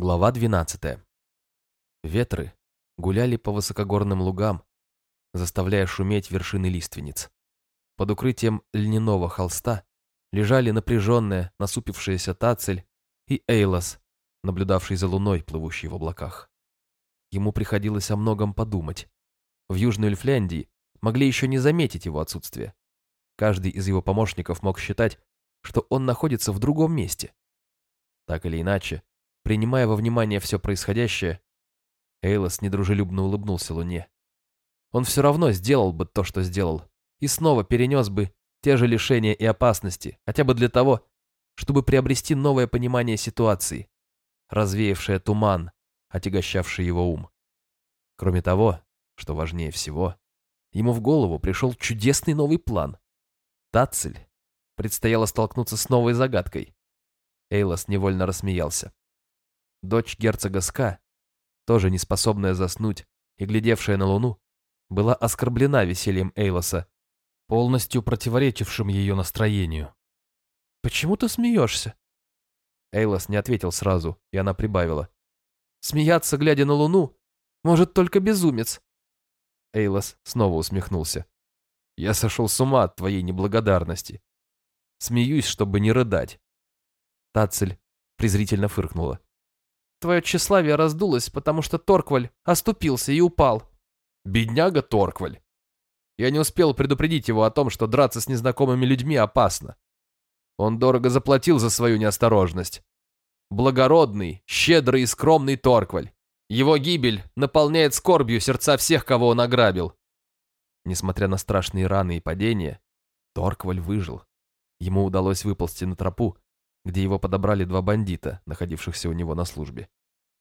Глава 12. Ветры гуляли по высокогорным лугам, заставляя шуметь вершины лиственниц. Под укрытием льняного холста лежали напряженная, насупившаяся Тацель и Эйлос, наблюдавший за луной, плывущей в облаках. Ему приходилось о многом подумать. В Южной Эльфляндии могли еще не заметить его отсутствие. Каждый из его помощников мог считать, что он находится в другом месте. Так или иначе, Принимая во внимание все происходящее, Эйлос недружелюбно улыбнулся Луне. Он все равно сделал бы то, что сделал, и снова перенес бы те же лишения и опасности, хотя бы для того, чтобы приобрести новое понимание ситуации, развеявшее туман, отягощавший его ум. Кроме того, что важнее всего, ему в голову пришел чудесный новый план. Тацель предстояло столкнуться с новой загадкой. Эйлос невольно рассмеялся. Дочь герцога Ска, тоже не способная заснуть и глядевшая на луну, была оскорблена весельем Эйлоса, полностью противоречившим ее настроению. «Почему ты смеешься?» Эйлос не ответил сразу, и она прибавила. «Смеяться, глядя на луну, может только безумец». Эйлос снова усмехнулся. «Я сошел с ума от твоей неблагодарности. Смеюсь, чтобы не рыдать». Тацель презрительно фыркнула. Твое тщеславие раздулось, потому что Торкваль оступился и упал. Бедняга Торкваль. Я не успел предупредить его о том, что драться с незнакомыми людьми опасно. Он дорого заплатил за свою неосторожность. Благородный, щедрый и скромный Торкваль. Его гибель наполняет скорбью сердца всех, кого он ограбил. Несмотря на страшные раны и падения, Торкваль выжил. Ему удалось выползти на тропу, где его подобрали два бандита, находившихся у него на службе.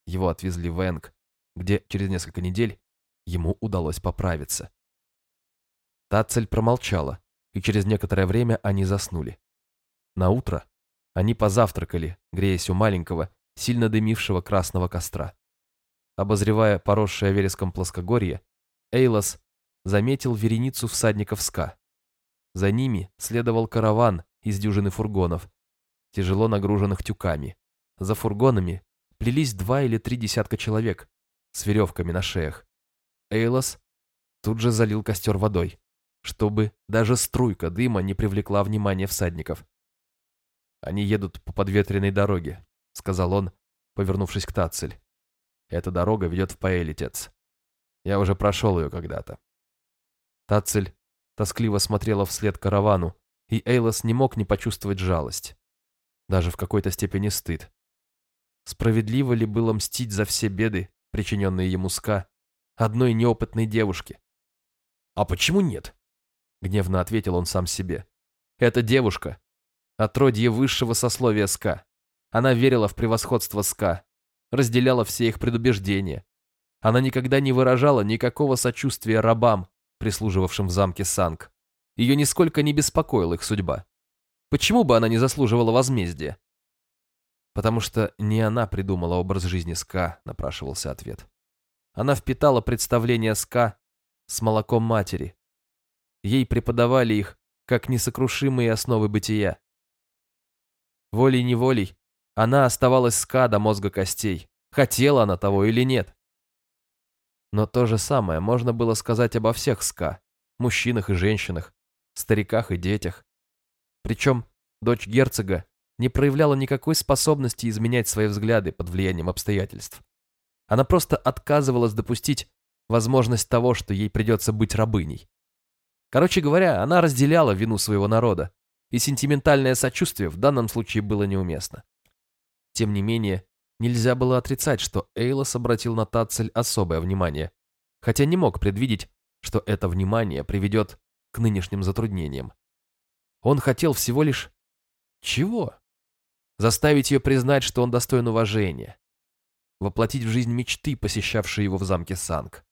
Его отвезли в Энг, где через несколько недель ему удалось поправиться. Тацель промолчала, и через некоторое время они заснули. На утро они позавтракали, греясь у маленького, сильно дымившего красного костра. Обозревая поросшее вереском плоскогорье, Эйлос заметил вереницу всадников ска. За ними следовал караван из дюжины фургонов, тяжело нагруженных тюками. За фургонами плелись два или три десятка человек с веревками на шеях. Эйлос тут же залил костер водой, чтобы даже струйка дыма не привлекла внимания всадников. «Они едут по подветренной дороге», — сказал он, повернувшись к Тацель. «Эта дорога ведет в Паэлитец. Я уже прошел ее когда-то». Тацель тоскливо смотрела вслед каравану, и Эйлос не мог не почувствовать жалость даже в какой-то степени стыд. Справедливо ли было мстить за все беды, причиненные ему Ска, одной неопытной девушке? «А почему нет?» — гневно ответил он сам себе. «Эта девушка — отродье высшего сословия Ска. Она верила в превосходство Ска, разделяла все их предубеждения. Она никогда не выражала никакого сочувствия рабам, прислуживавшим в замке Санг. Ее нисколько не беспокоила их судьба. Почему бы она не заслуживала возмездия? Потому что не она придумала образ жизни Ска, напрашивался ответ. Она впитала представление Ска с молоком матери. Ей преподавали их как несокрушимые основы бытия. Волей-неволей она оставалась Ска до мозга костей, хотела она того или нет. Но то же самое можно было сказать обо всех ска, мужчинах и женщинах, стариках и детях. Причем дочь герцога не проявляла никакой способности изменять свои взгляды под влиянием обстоятельств. Она просто отказывалась допустить возможность того, что ей придется быть рабыней. Короче говоря, она разделяла вину своего народа, и сентиментальное сочувствие в данном случае было неуместно. Тем не менее, нельзя было отрицать, что Эйлос обратил на Тацель особое внимание, хотя не мог предвидеть, что это внимание приведет к нынешним затруднениям. Он хотел всего лишь... Чего? Заставить ее признать, что он достоин уважения. Воплотить в жизнь мечты, посещавшие его в замке Санг.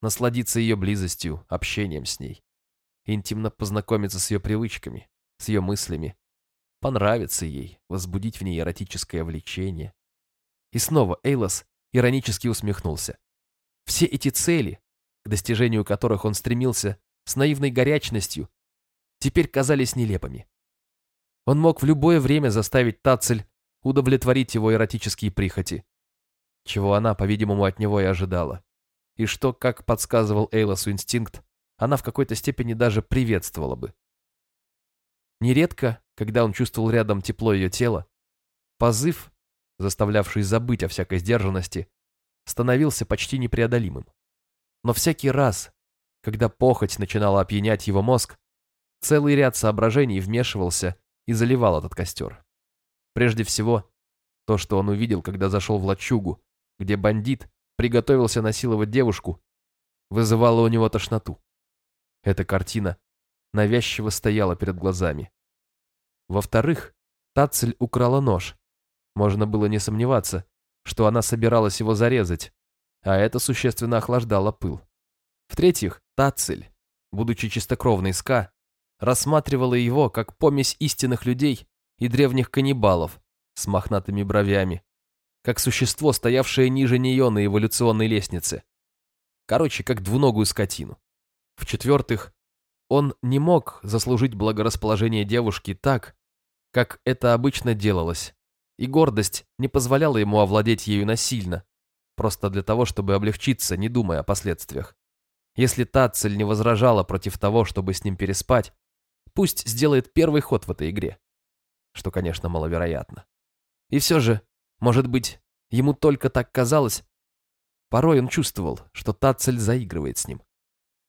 Насладиться ее близостью, общением с ней. Интимно познакомиться с ее привычками, с ее мыслями. Понравиться ей, возбудить в ней эротическое влечение. И снова Эйлос иронически усмехнулся. Все эти цели, к достижению которых он стремился с наивной горячностью, теперь казались нелепыми. Он мог в любое время заставить Тацель удовлетворить его эротические прихоти, чего она, по-видимому, от него и ожидала. И что, как подсказывал Эйлосу инстинкт, она в какой-то степени даже приветствовала бы. Нередко, когда он чувствовал рядом тепло ее тела, позыв, заставлявший забыть о всякой сдержанности, становился почти непреодолимым. Но всякий раз, когда похоть начинала опьянять его мозг, целый ряд соображений вмешивался и заливал этот костер. Прежде всего, то, что он увидел, когда зашел в лачугу, где бандит приготовился насиловать девушку, вызывало у него тошноту. Эта картина навязчиво стояла перед глазами. Во-вторых, Тацель украла нож. Можно было не сомневаться, что она собиралась его зарезать, а это существенно охлаждало пыл. В-третьих, Тацель, будучи чистокровной ска, рассматривала его как помесь истинных людей и древних каннибалов с мохнатыми бровями, как существо, стоявшее ниже нее на эволюционной лестнице. Короче, как двуногую скотину. В-четвертых, он не мог заслужить благорасположение девушки так, как это обычно делалось, и гордость не позволяла ему овладеть ею насильно, просто для того, чтобы облегчиться, не думая о последствиях. Если Тацель не возражала против того, чтобы с ним переспать, пусть сделает первый ход в этой игре. Что, конечно, маловероятно. И все же, может быть, ему только так казалось. Порой он чувствовал, что Тацель заигрывает с ним.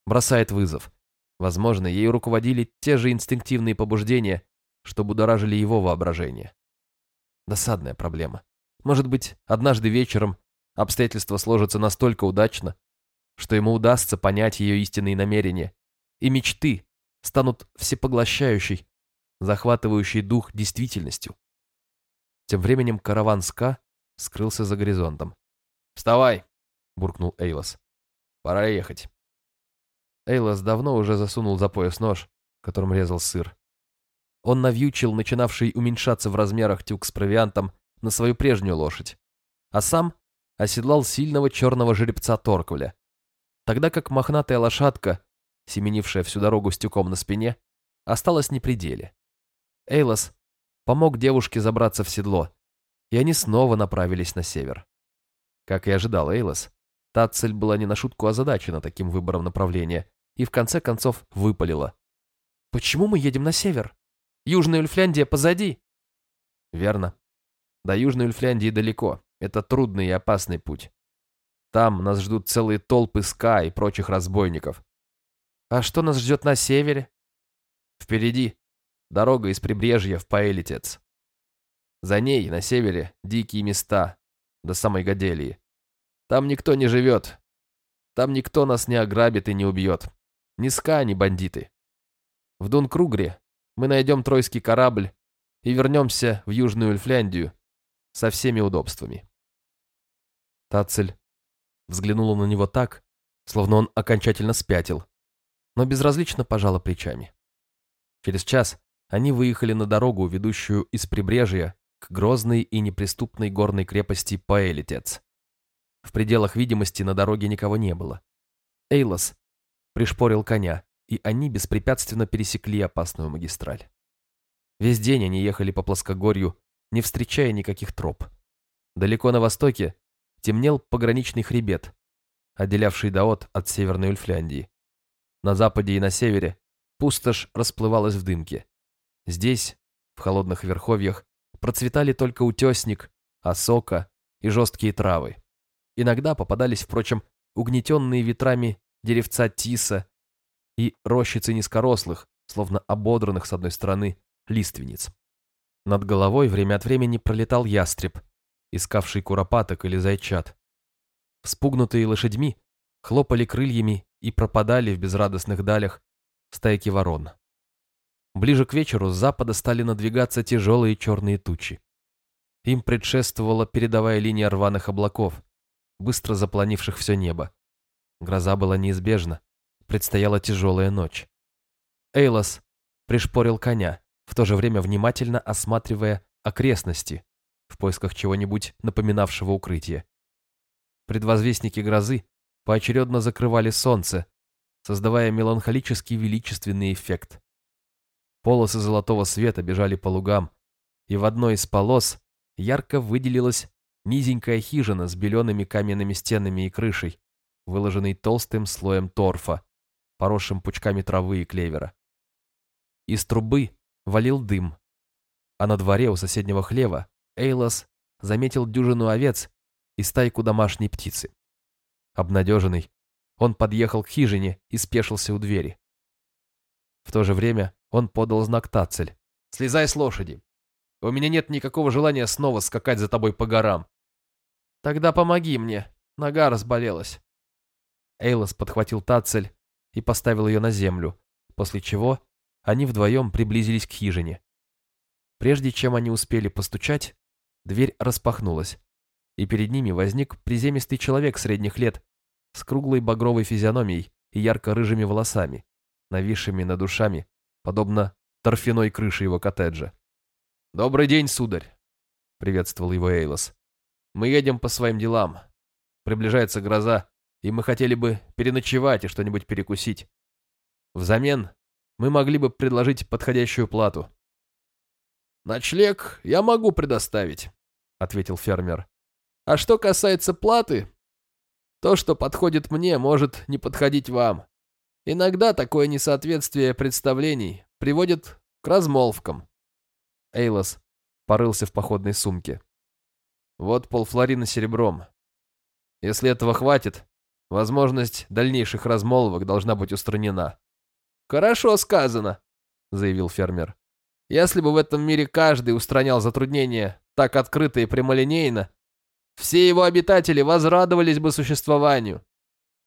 Бросает вызов. Возможно, ею руководили те же инстинктивные побуждения, что будоражили его воображение. Досадная проблема. Может быть, однажды вечером обстоятельства сложатся настолько удачно, что ему удастся понять ее истинные намерения, и мечты станут всепоглощающей, захватывающей дух действительностью. Тем временем караван Ска скрылся за горизонтом. «Вставай!» — буркнул Эйлос. «Пора ехать». Эйлос давно уже засунул за пояс нож, которым резал сыр. Он навьючил начинавший уменьшаться в размерах тюк с провиантом на свою прежнюю лошадь, а сам оседлал сильного черного жеребца Торквля, тогда как мохнатая лошадка, семенившая всю дорогу с на спине, осталась не при деле. Эйлос помог девушке забраться в седло, и они снова направились на север. Как и ожидал Эйлос, Тацель была не на шутку озадачена таким выбором направления и в конце концов выпалила. «Почему мы едем на север? Южная Ульфляндия позади!» «Верно. До Южной Ульфляндии далеко. Это трудный и опасный путь. Там нас ждут целые толпы ска и прочих разбойников. А что нас ждет на севере? Впереди Дорога из прибрежья в Паэлитец. За ней, на севере, дикие места, до самой Гаделии. Там никто не живет. Там никто нас не ограбит и не убьет. Ни ска, ни бандиты. В Дункругре мы найдем тройский корабль и вернемся в Южную Эльфляндию со всеми удобствами. Тацель взглянула на него так, словно он окончательно спятил, но безразлично пожала плечами. Через час они выехали на дорогу, ведущую из прибрежья к грозной и неприступной горной крепости Паэлитец. В пределах видимости на дороге никого не было. Эйлос пришпорил коня, и они беспрепятственно пересекли опасную магистраль. Весь день они ехали по плоскогорью, не встречая никаких троп. Далеко на востоке темнел пограничный хребет, отделявший Даот от Северной Ульфляндии. На западе и на севере пустошь расплывалась в дымке. Здесь, в холодных верховьях, процветали только утесник, осока и жесткие травы. Иногда попадались, впрочем, угнетенные ветрами деревца тиса и рощицы низкорослых, словно ободранных с одной стороны, лиственниц. Над головой время от времени пролетал ястреб, искавший куропаток или зайчат. Вспугнутые лошадьми хлопали крыльями и пропадали в безрадостных далях стайки ворон. Ближе к вечеру с запада стали надвигаться тяжелые черные тучи. Им предшествовала передовая линия рваных облаков, быстро запланивших все небо. Гроза была неизбежна, предстояла тяжелая ночь. Эйлос пришпорил коня, в то же время внимательно осматривая окрестности в поисках чего-нибудь напоминавшего укрытие. Предвозвестники грозы поочередно закрывали солнце, создавая меланхолический величественный эффект. Полосы золотого света бежали по лугам, и в одной из полос ярко выделилась низенькая хижина с белеными каменными стенами и крышей, выложенной толстым слоем торфа, поросшим пучками травы и клевера. Из трубы валил дым, а на дворе у соседнего хлева Эйлос заметил дюжину овец и стайку домашней птицы. Обнадеженный, он подъехал к хижине и спешился у двери. В то же время он подал знак Тацель. «Слезай с лошади. У меня нет никакого желания снова скакать за тобой по горам». «Тогда помоги мне. Нога разболелась». Эйлос подхватил Тацель и поставил ее на землю, после чего они вдвоем приблизились к хижине. Прежде чем они успели постучать, дверь распахнулась, и перед ними возник приземистый человек средних лет с круглой багровой физиономией и ярко-рыжими волосами, нависшими над душами, подобно торфяной крыше его коттеджа. «Добрый день, сударь!» — приветствовал его Эйлос. «Мы едем по своим делам. Приближается гроза, и мы хотели бы переночевать и что-нибудь перекусить. Взамен мы могли бы предложить подходящую плату». «Ночлег я могу предоставить», — ответил фермер. «А что касается платы, то, что подходит мне, может не подходить вам. Иногда такое несоответствие представлений приводит к размолвкам. Эйлос порылся в походной сумке. Вот полфлорина серебром. Если этого хватит, возможность дальнейших размолвок должна быть устранена. Хорошо сказано, заявил фермер. Если бы в этом мире каждый устранял затруднения так открыто и прямолинейно, все его обитатели возрадовались бы существованию.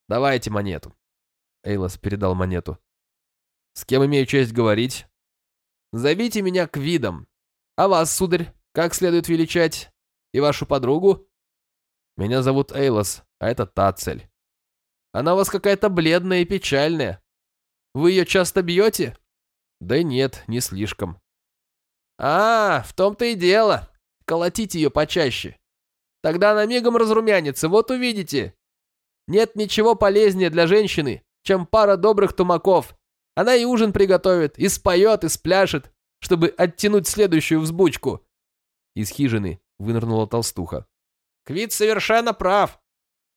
Давайте монету. Эйлос передал монету. С кем имею честь говорить? Зовите меня к видам. А вас, сударь, как следует величать? И вашу подругу? Меня зовут Эйлос, а это Тацель. Она у вас какая-то бледная и печальная. Вы ее часто бьете? Да нет, не слишком. А, в том-то и дело. Колотите ее почаще. Тогда она мигом разрумянится, вот увидите. Нет ничего полезнее для женщины, чем пара добрых тумаков. Она и ужин приготовит, и споет, и спляшет, чтобы оттянуть следующую взбучку. Из хижины вынырнула толстуха. Квит совершенно прав.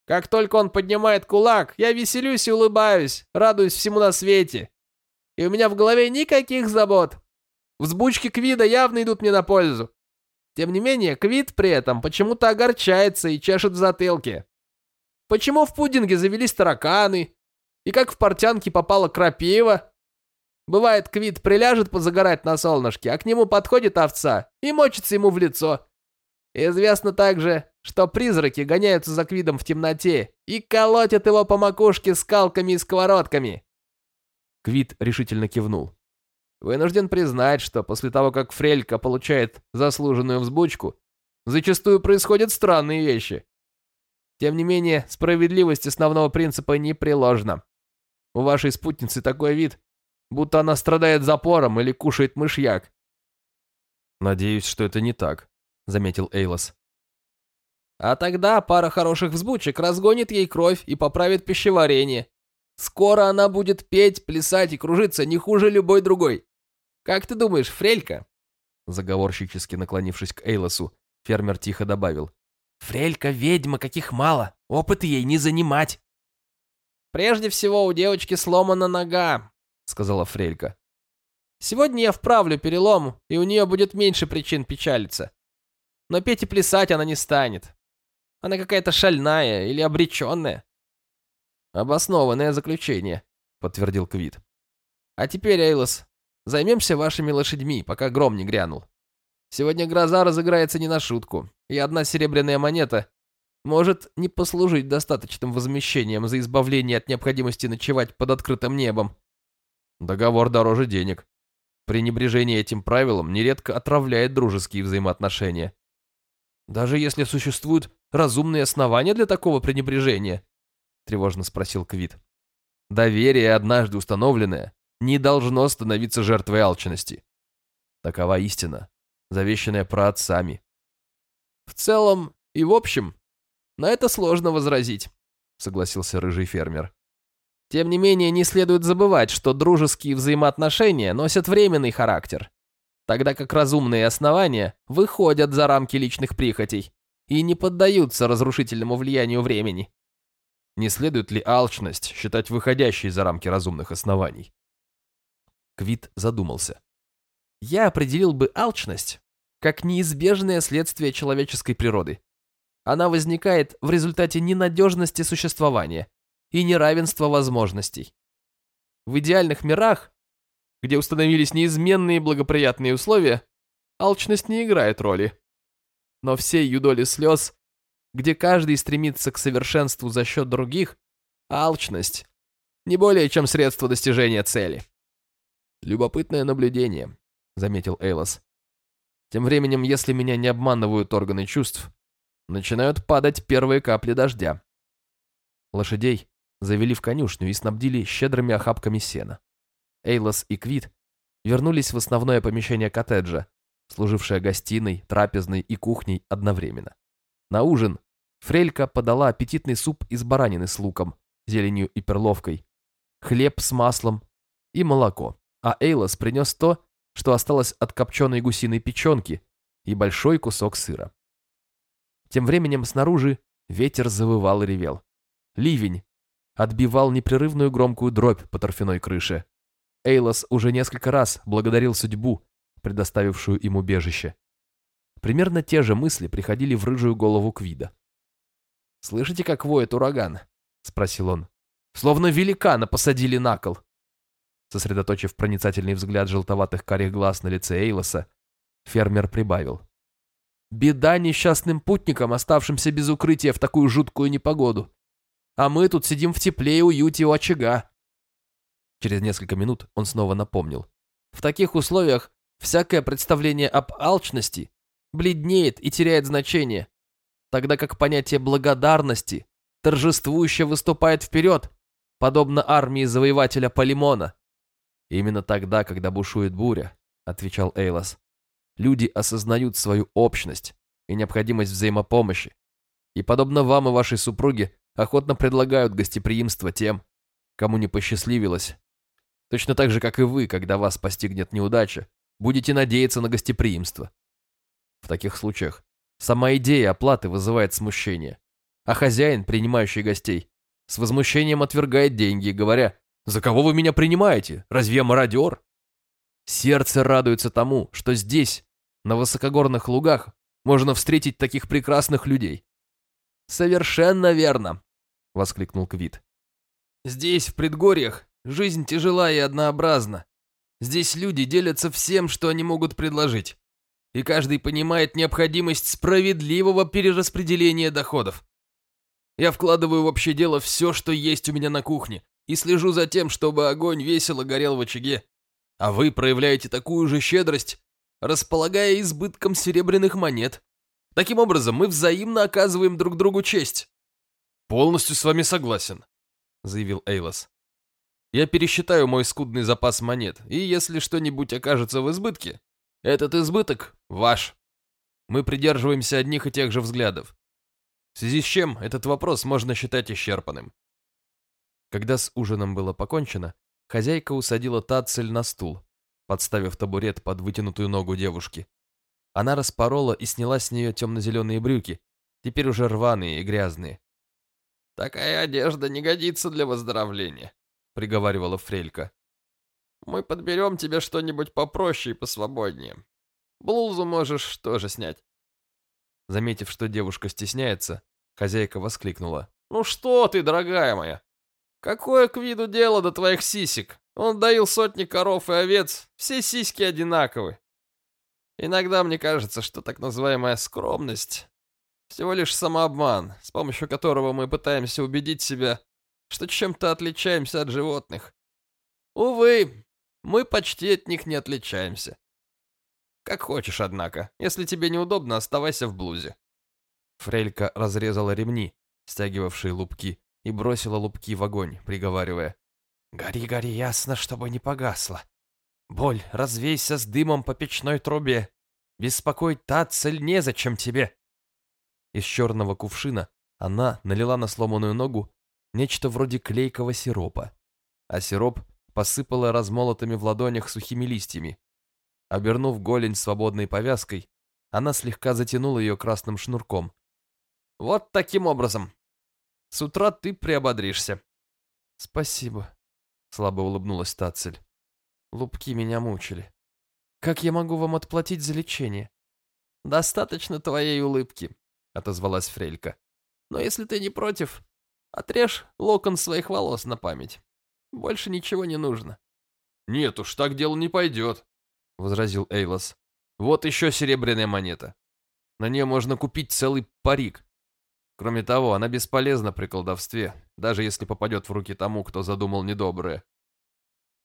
Как только он поднимает кулак, я веселюсь и улыбаюсь, радуюсь всему на свете. И у меня в голове никаких забот. Взбучки Квида явно идут мне на пользу. Тем не менее, Квит при этом почему-то огорчается и чешет в затылке. Почему в пудинге завелись тараканы? И как в портянке попала крапива? Бывает, Квит приляжет позагорать на солнышке, а к нему подходит овца и мочится ему в лицо. Известно также, что призраки гоняются за Квидом в темноте и колотят его по макушке скалками и сковородками. Квит решительно кивнул. Вынужден признать, что после того, как Фрелька получает заслуженную взбучку, зачастую происходят странные вещи. Тем не менее, справедливость основного принципа непреложна. У вашей спутницы такой вид, будто она страдает запором или кушает мышьяк. «Надеюсь, что это не так», — заметил Эйлос. «А тогда пара хороших взбучек разгонит ей кровь и поправит пищеварение. Скоро она будет петь, плясать и кружиться не хуже любой другой. «Как ты думаешь, Фрелька?» Заговорщически наклонившись к Эйлосу, фермер тихо добавил. «Фрелька ведьма, каких мало, опыт ей не занимать». «Прежде всего у девочки сломана нога», — сказала Фрелька. «Сегодня я вправлю перелом, и у нее будет меньше причин печалиться. Но петь и плясать она не станет. Она какая-то шальная или обреченная». «Обоснованное заключение», — подтвердил Квит. «А теперь, Эйлос, Займемся вашими лошадьми, пока гром не грянул. Сегодня гроза разыграется не на шутку, и одна серебряная монета может не послужить достаточным возмещением за избавление от необходимости ночевать под открытым небом. Договор дороже денег. Пренебрежение этим правилом нередко отравляет дружеские взаимоотношения. Даже если существуют разумные основания для такого пренебрежения, тревожно спросил Квит. Доверие, однажды установленное, не должно становиться жертвой алчности. Такова истина, завещанная праотцами. В целом и в общем, на это сложно возразить, согласился рыжий фермер. Тем не менее, не следует забывать, что дружеские взаимоотношения носят временный характер, тогда как разумные основания выходят за рамки личных прихотей и не поддаются разрушительному влиянию времени. Не следует ли алчность считать выходящей за рамки разумных оснований? Квит задумался. Я определил бы алчность как неизбежное следствие человеческой природы. Она возникает в результате ненадежности существования и неравенства возможностей. В идеальных мирах, где установились неизменные благоприятные условия, алчность не играет роли. Но все юдоли слез, где каждый стремится к совершенству за счет других, алчность не более чем средство достижения цели. Любопытное наблюдение, заметил Эйлос. Тем временем, если меня не обманывают органы чувств, начинают падать первые капли дождя. Лошадей завели в конюшню и снабдили щедрыми охапками сена. Эйлос и Квит вернулись в основное помещение коттеджа, служившее гостиной, трапезной и кухней одновременно. На ужин Фрелька подала аппетитный суп из баранины с луком, зеленью и перловкой, хлеб с маслом и молоко, а Эйлос принес то, что осталось от копченой гусиной печенки и большой кусок сыра. Тем временем снаружи ветер завывал и ревел. Ливень отбивал непрерывную громкую дробь по торфяной крыше. Эйлос уже несколько раз благодарил судьбу, предоставившую им убежище. Примерно те же мысли приходили в рыжую голову Квида. «Слышите, как воет ураган?» — спросил он. «Словно великана посадили на кол». Сосредоточив проницательный взгляд желтоватых карих глаз на лице Эйлоса, фермер прибавил. «Беда несчастным путникам, оставшимся без укрытия в такую жуткую непогоду. А мы тут сидим в тепле и уюте у очага». Через несколько минут он снова напомнил. «В таких условиях всякое представление об алчности бледнеет и теряет значение, тогда как понятие благодарности торжествующе выступает вперед, подобно армии завоевателя Полимона. Именно тогда, когда бушует буря, отвечал Эйлас, люди осознают свою общность и необходимость взаимопомощи, и, подобно вам и вашей супруге, охотно предлагают гостеприимство тем, кому не посчастливилось. Точно так же, как и вы, когда вас постигнет неудача, будете надеяться на гостеприимство. В таких случаях сама идея оплаты вызывает смущение, а хозяин, принимающий гостей, с возмущением отвергает деньги, говоря «За кого вы меня принимаете? Разве я мародер?» Сердце радуется тому, что здесь, на высокогорных лугах, можно встретить таких прекрасных людей. «Совершенно верно!» — воскликнул Квит. «Здесь, в предгорьях, жизнь тяжела и однообразна. Здесь люди делятся всем, что они могут предложить и каждый понимает необходимость справедливого перераспределения доходов. Я вкладываю в общее дело все, что есть у меня на кухне, и слежу за тем, чтобы огонь весело горел в очаге. А вы проявляете такую же щедрость, располагая избытком серебряных монет. Таким образом, мы взаимно оказываем друг другу честь. «Полностью с вами согласен», — заявил Эйлос. «Я пересчитаю мой скудный запас монет, и если что-нибудь окажется в избытке, этот избыток ваш. Мы придерживаемся одних и тех же взглядов. В связи с чем этот вопрос можно считать исчерпанным. Когда с ужином было покончено, хозяйка усадила Тацель на стул, подставив табурет под вытянутую ногу девушки. Она распорола и сняла с нее темно-зеленые брюки, теперь уже рваные и грязные. «Такая одежда не годится для выздоровления», — приговаривала Фрелька. Мы подберем тебе что-нибудь попроще и посвободнее. Блузу можешь тоже снять. Заметив, что девушка стесняется, хозяйка воскликнула. «Ну что ты, дорогая моя? Какое к виду дело до твоих сисек? Он доил сотни коров и овец, все сиськи одинаковы. Иногда мне кажется, что так называемая скромность всего лишь самообман, с помощью которого мы пытаемся убедить себя, что чем-то отличаемся от животных. Увы, мы почти от них не отличаемся. Как хочешь, однако. Если тебе неудобно, оставайся в блузе. Фрелька разрезала ремни, стягивавшие лупки, и бросила лупки в огонь, приговаривая. «Гори, гори ясно, чтобы не погасло. Боль, развейся с дымом по печной трубе. Беспокоить Тацель незачем тебе». Из черного кувшина она налила на сломанную ногу нечто вроде клейкого сиропа, а сироп посыпала размолотыми в ладонях сухими листьями. Обернув голень свободной повязкой, она слегка затянула ее красным шнурком Вот таким образом. С утра ты приободришься. Спасибо, слабо улыбнулась Тацель. Лупки меня мучили. Как я могу вам отплатить за лечение? Достаточно твоей улыбки, отозвалась Фрелька. Но если ты не против, отрежь локон своих волос на память. Больше ничего не нужно. Нет уж, так дело не пойдет, возразил Эйлос. Вот еще серебряная монета. На нее можно купить целый парик. Кроме того, она бесполезна при колдовстве, даже если попадет в руки тому, кто задумал недоброе.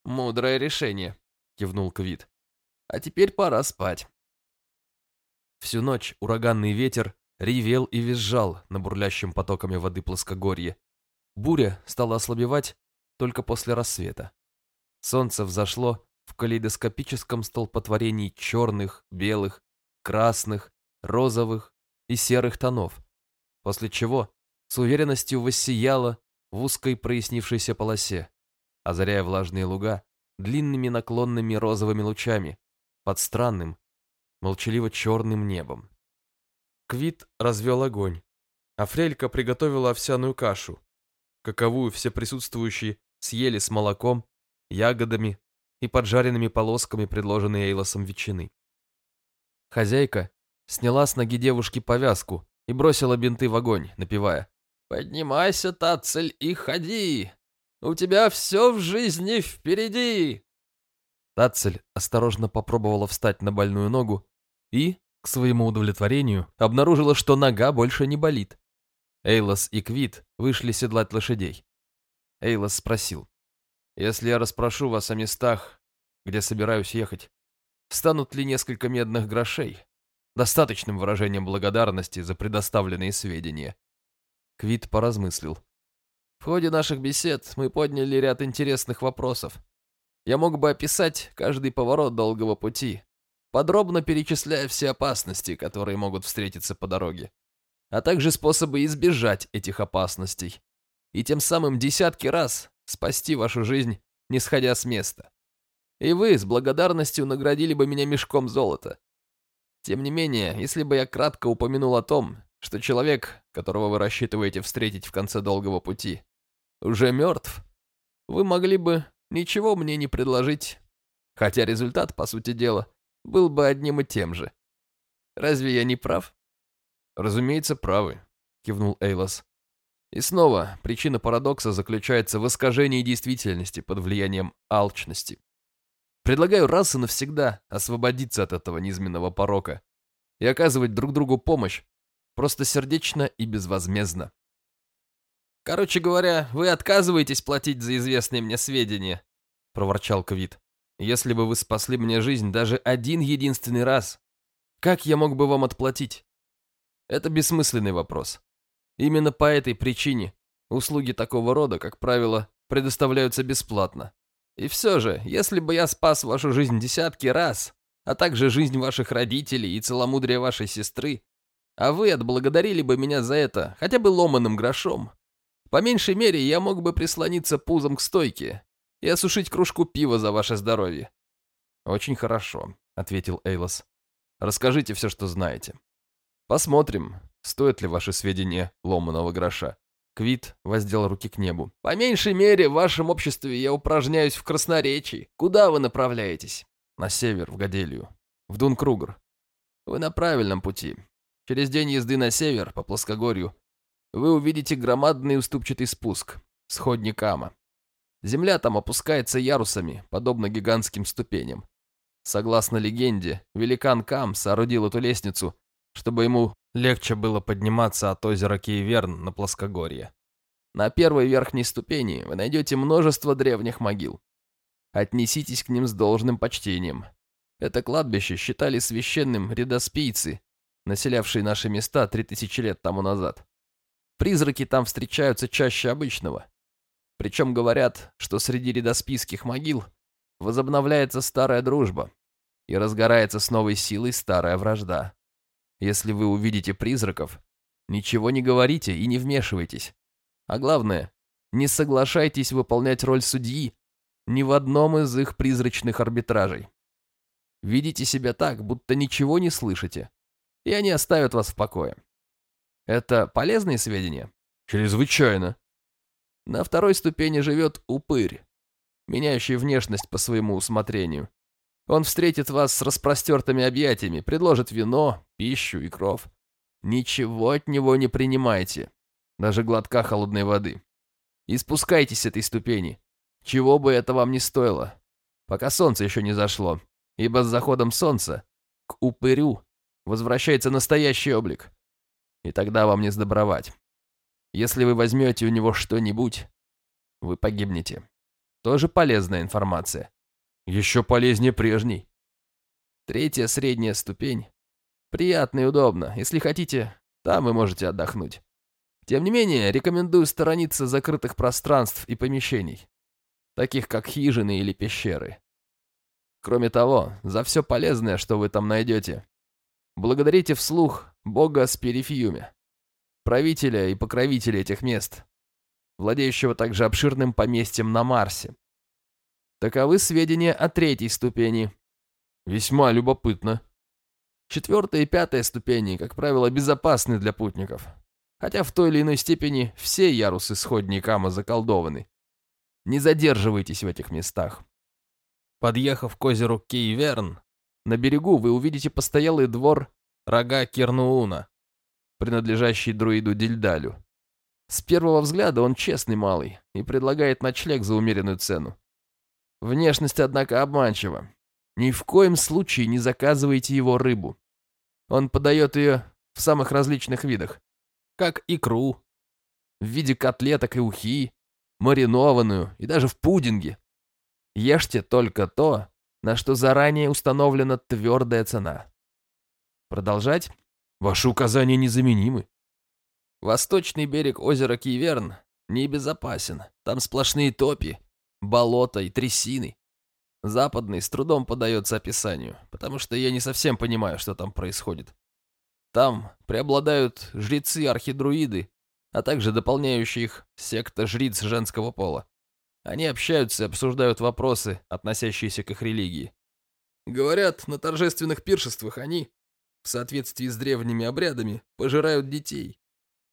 «Мудрое решение», — кивнул Квит. «А теперь пора спать». Всю ночь ураганный ветер ревел и визжал на бурлящем потоками воды плоскогорье. Буря стала ослабевать только после рассвета. Солнце взошло в калейдоскопическом столпотворении черных, белых, красных, розовых и серых тонов, после чего с уверенностью воссияло в узкой прояснившейся полосе, озаряя влажные луга длинными наклонными розовыми лучами под странным, молчаливо черным небом. Квит развел огонь, а Фрелька приготовила овсяную кашу, каковую все присутствующие съели с молоком, ягодами и поджаренными полосками предложенной Эйлосом ветчины. Хозяйка сняла с ноги девушки повязку и бросила бинты в огонь, напевая. «Поднимайся, Тацель, и ходи! У тебя все в жизни впереди!» Тацель осторожно попробовала встать на больную ногу и, к своему удовлетворению, обнаружила, что нога больше не болит. Эйлос и Квит вышли седлать лошадей. Эйлос спросил. «Если я расспрошу вас о местах, где собираюсь ехать, станут ли несколько медных грошей достаточным выражением благодарности за предоставленные сведения?» Квит поразмыслил. «В ходе наших бесед мы подняли ряд интересных вопросов. Я мог бы описать каждый поворот долгого пути, подробно перечисляя все опасности, которые могут встретиться по дороге, а также способы избежать этих опасностей, и тем самым десятки раз спасти вашу жизнь, не сходя с места. И вы с благодарностью наградили бы меня мешком золота. Тем не менее, если бы я кратко упомянул о том, что человек, которого вы рассчитываете встретить в конце долгого пути, уже мертв, вы могли бы ничего мне не предложить, хотя результат, по сути дела, был бы одним и тем же. Разве я не прав? Разумеется, правы, кивнул Эйлос. И снова, причина парадокса заключается в искажении действительности под влиянием алчности. Предлагаю раз и навсегда освободиться от этого низменного порока и оказывать друг другу помощь, просто сердечно и безвозмездно. «Короче говоря, вы отказываетесь платить за известные мне сведения», — проворчал Квит. «Если бы вы спасли мне жизнь даже один единственный раз, как я мог бы вам отплатить?» Это бессмысленный вопрос. Именно по этой причине услуги такого рода, как правило, предоставляются бесплатно. И все же, если бы я спас вашу жизнь десятки раз, а также жизнь ваших родителей и целомудрие вашей сестры, а вы отблагодарили бы меня за это хотя бы ломаным грошом, по меньшей мере, я мог бы прислониться пузом к стойке и осушить кружку пива за ваше здоровье. Очень хорошо, ответил Эйлос. Расскажите все, что знаете. Посмотрим, стоят ли ваши сведения ломаного гроша. Квит воздел руки к небу. «По меньшей мере, в вашем обществе я упражняюсь в красноречии. Куда вы направляетесь?» «На север, в Гаделию. В Дункругер». «Вы на правильном пути. Через день езды на север, по плоскогорью, вы увидите громадный уступчатый спуск, сходник Ама. Земля там опускается ярусами, подобно гигантским ступеням. Согласно легенде, великан Кам соорудил эту лестницу, чтобы ему легче было подниматься от озера Кейверн на плоскогорье. На первой верхней ступени вы найдете множество древних могил. Отнеситесь к ним с должным почтением. Это кладбище считали священным рядоспийцы, населявшие наши места три тысячи лет тому назад. Призраки там встречаются чаще обычного. Причем говорят, что среди рядоспийских могил возобновляется старая дружба и разгорается с новой силой старая вражда. Если вы увидите призраков, ничего не говорите и не вмешивайтесь. А главное, не соглашайтесь выполнять роль судьи ни в одном из их призрачных арбитражей. Видите себя так, будто ничего не слышите, и они оставят вас в покое. Это полезные сведения? Чрезвычайно. На второй ступени живет упырь, меняющий внешность по своему усмотрению. Он встретит вас с распростертыми объятиями, предложит вино, пищу и кров. Ничего от него не принимайте, даже глотка холодной воды. И спускайтесь с этой ступени, чего бы это вам ни стоило, пока солнце еще не зашло, ибо с заходом солнца к упырю возвращается настоящий облик, и тогда вам не сдобровать. Если вы возьмете у него что-нибудь, вы погибнете. Тоже полезная информация. Еще полезнее прежней. Третья средняя ступень. Приятно и удобно. Если хотите, там вы можете отдохнуть. Тем не менее, рекомендую сторониться закрытых пространств и помещений, таких как хижины или пещеры. Кроме того, за все полезное, что вы там найдете, благодарите вслух бога Спирифиюме, правителя и покровителя этих мест, владеющего также обширным поместьем на Марсе. Таковы сведения о третьей ступени. Весьма любопытно. Четвертая и пятая ступени, как правило, безопасны для путников. Хотя в той или иной степени все ярусы сходней Кама заколдованы. Не задерживайтесь в этих местах. Подъехав к озеру Кейверн, на берегу вы увидите постоялый двор Рога Кернууна, принадлежащий друиду Дильдалю. С первого взгляда он честный малый и предлагает ночлег за умеренную цену. Внешность, однако, обманчива. Ни в коем случае не заказывайте его рыбу. Он подает ее в самых различных видах, как икру, в виде котлеток и ухи, маринованную и даже в пудинге. Ешьте только то, на что заранее установлена твердая цена. Продолжать? Ваши указания незаменимы. Восточный берег озера Киверн небезопасен. Там сплошные топи, болота и трясины. Западный с трудом подается описанию, потому что я не совсем понимаю, что там происходит. Там преобладают жрецы-архидруиды, а также дополняющие их секта жриц женского пола. Они общаются и обсуждают вопросы, относящиеся к их религии. Говорят, на торжественных пиршествах они, в соответствии с древними обрядами, пожирают детей.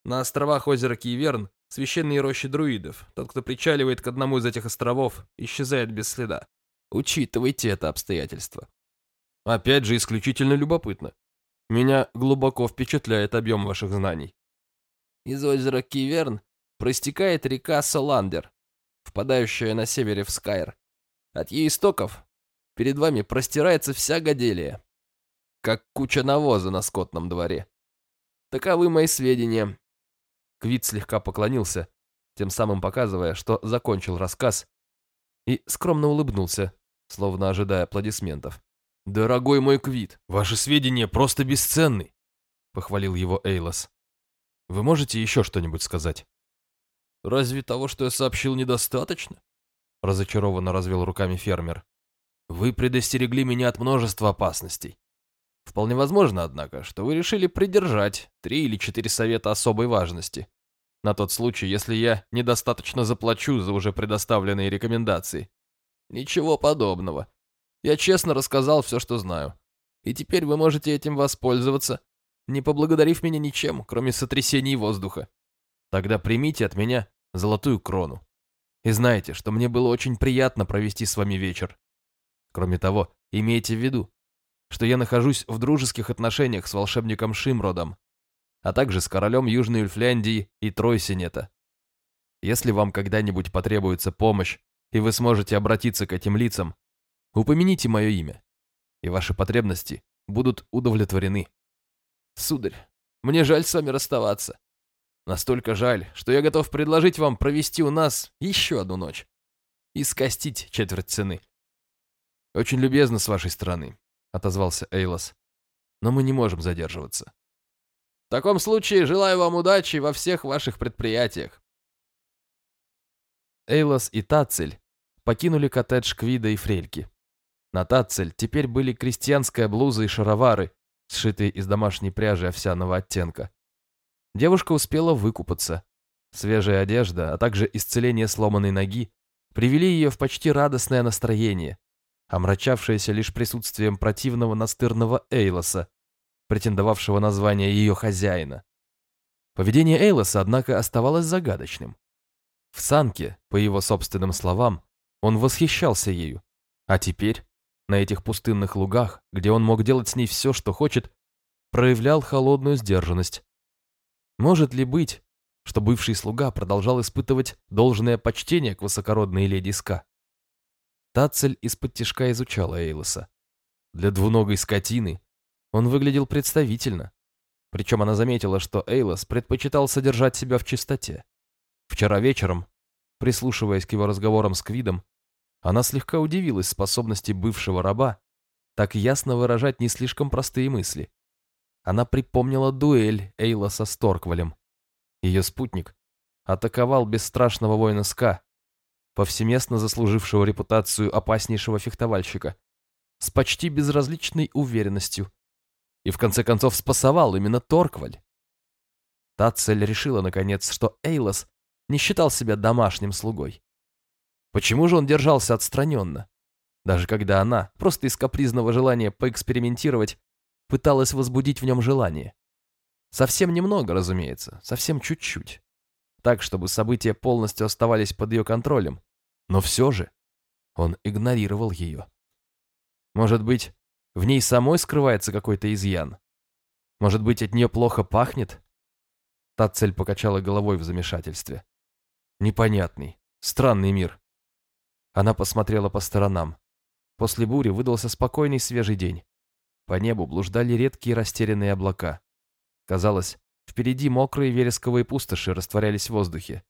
На островах озера Киверн священные рощи друидов. Тот, кто причаливает к одному из этих островов, исчезает без следа. Учитывайте это обстоятельство. Опять же, исключительно любопытно. Меня глубоко впечатляет объем ваших знаний. Из озера Киверн проистекает река Соландер, впадающая на севере в Скайр. От ее истоков перед вами простирается вся Гаделия, как куча навоза на скотном дворе. Таковы мои сведения. Квит слегка поклонился, тем самым показывая, что закончил рассказ, и скромно улыбнулся, словно ожидая аплодисментов. «Дорогой мой Квит, ваши сведения просто бесценны», — похвалил его Эйлос. «Вы можете еще что-нибудь сказать?» «Разве того, что я сообщил, недостаточно?» — разочарованно развел руками фермер. «Вы предостерегли меня от множества опасностей. Вполне возможно, однако, что вы решили придержать три или четыре совета особой важности. На тот случай, если я недостаточно заплачу за уже предоставленные рекомендации. Ничего подобного. Я честно рассказал все, что знаю. И теперь вы можете этим воспользоваться, не поблагодарив меня ничем, кроме сотрясений воздуха. Тогда примите от меня золотую крону. И знайте, что мне было очень приятно провести с вами вечер. Кроме того, имейте в виду, что я нахожусь в дружеских отношениях с волшебником Шимродом, а также с королем Южной Ульфляндии и Тройсинета. Если вам когда-нибудь потребуется помощь, и вы сможете обратиться к этим лицам, Упомяните мое имя, и ваши потребности будут удовлетворены. Сударь, мне жаль с вами расставаться. Настолько жаль, что я готов предложить вам провести у нас еще одну ночь и скостить четверть цены. Очень любезно с вашей стороны, отозвался Эйлос, но мы не можем задерживаться. В таком случае желаю вам удачи во всех ваших предприятиях. Эйлос и Тацель покинули коттедж Квида и Фрельки. На Тацель теперь были крестьянская блуза и шаровары, сшитые из домашней пряжи овсяного оттенка. Девушка успела выкупаться. Свежая одежда, а также исцеление сломанной ноги привели ее в почти радостное настроение, омрачавшееся лишь присутствием противного настырного Эйлоса, претендовавшего на звание ее хозяина. Поведение Эйлоса, однако, оставалось загадочным. В санке, по его собственным словам, он восхищался ею, а теперь, на этих пустынных лугах, где он мог делать с ней все, что хочет, проявлял холодную сдержанность. Может ли быть, что бывший слуга продолжал испытывать должное почтение к высокородной леди Ска? Тацель из-под тишка изучала Эйлоса. Для двуногой скотины он выглядел представительно. Причем она заметила, что Эйлос предпочитал содержать себя в чистоте. Вчера вечером, прислушиваясь к его разговорам с Квидом, она слегка удивилась способности бывшего раба так ясно выражать не слишком простые мысли. Она припомнила дуэль Эйлоса с Торквалем. Ее спутник атаковал бесстрашного воина Ска, повсеместно заслужившего репутацию опаснейшего фехтовальщика, с почти безразличной уверенностью. И в конце концов спасовал именно Торкваль. Та цель решила, наконец, что Эйлос не считал себя домашним слугой. Почему же он держался отстраненно? Даже когда она, просто из капризного желания поэкспериментировать, пыталась возбудить в нем желание. Совсем немного, разумеется, совсем чуть-чуть. Так, чтобы события полностью оставались под ее контролем. Но все же он игнорировал ее. Может быть, в ней самой скрывается какой-то изъян? Может быть, от нее плохо пахнет? Тацель покачала головой в замешательстве. Непонятный, странный мир. Она посмотрела по сторонам. После бури выдался спокойный свежий день. По небу блуждали редкие растерянные облака. Казалось, впереди мокрые вересковые пустоши растворялись в воздухе.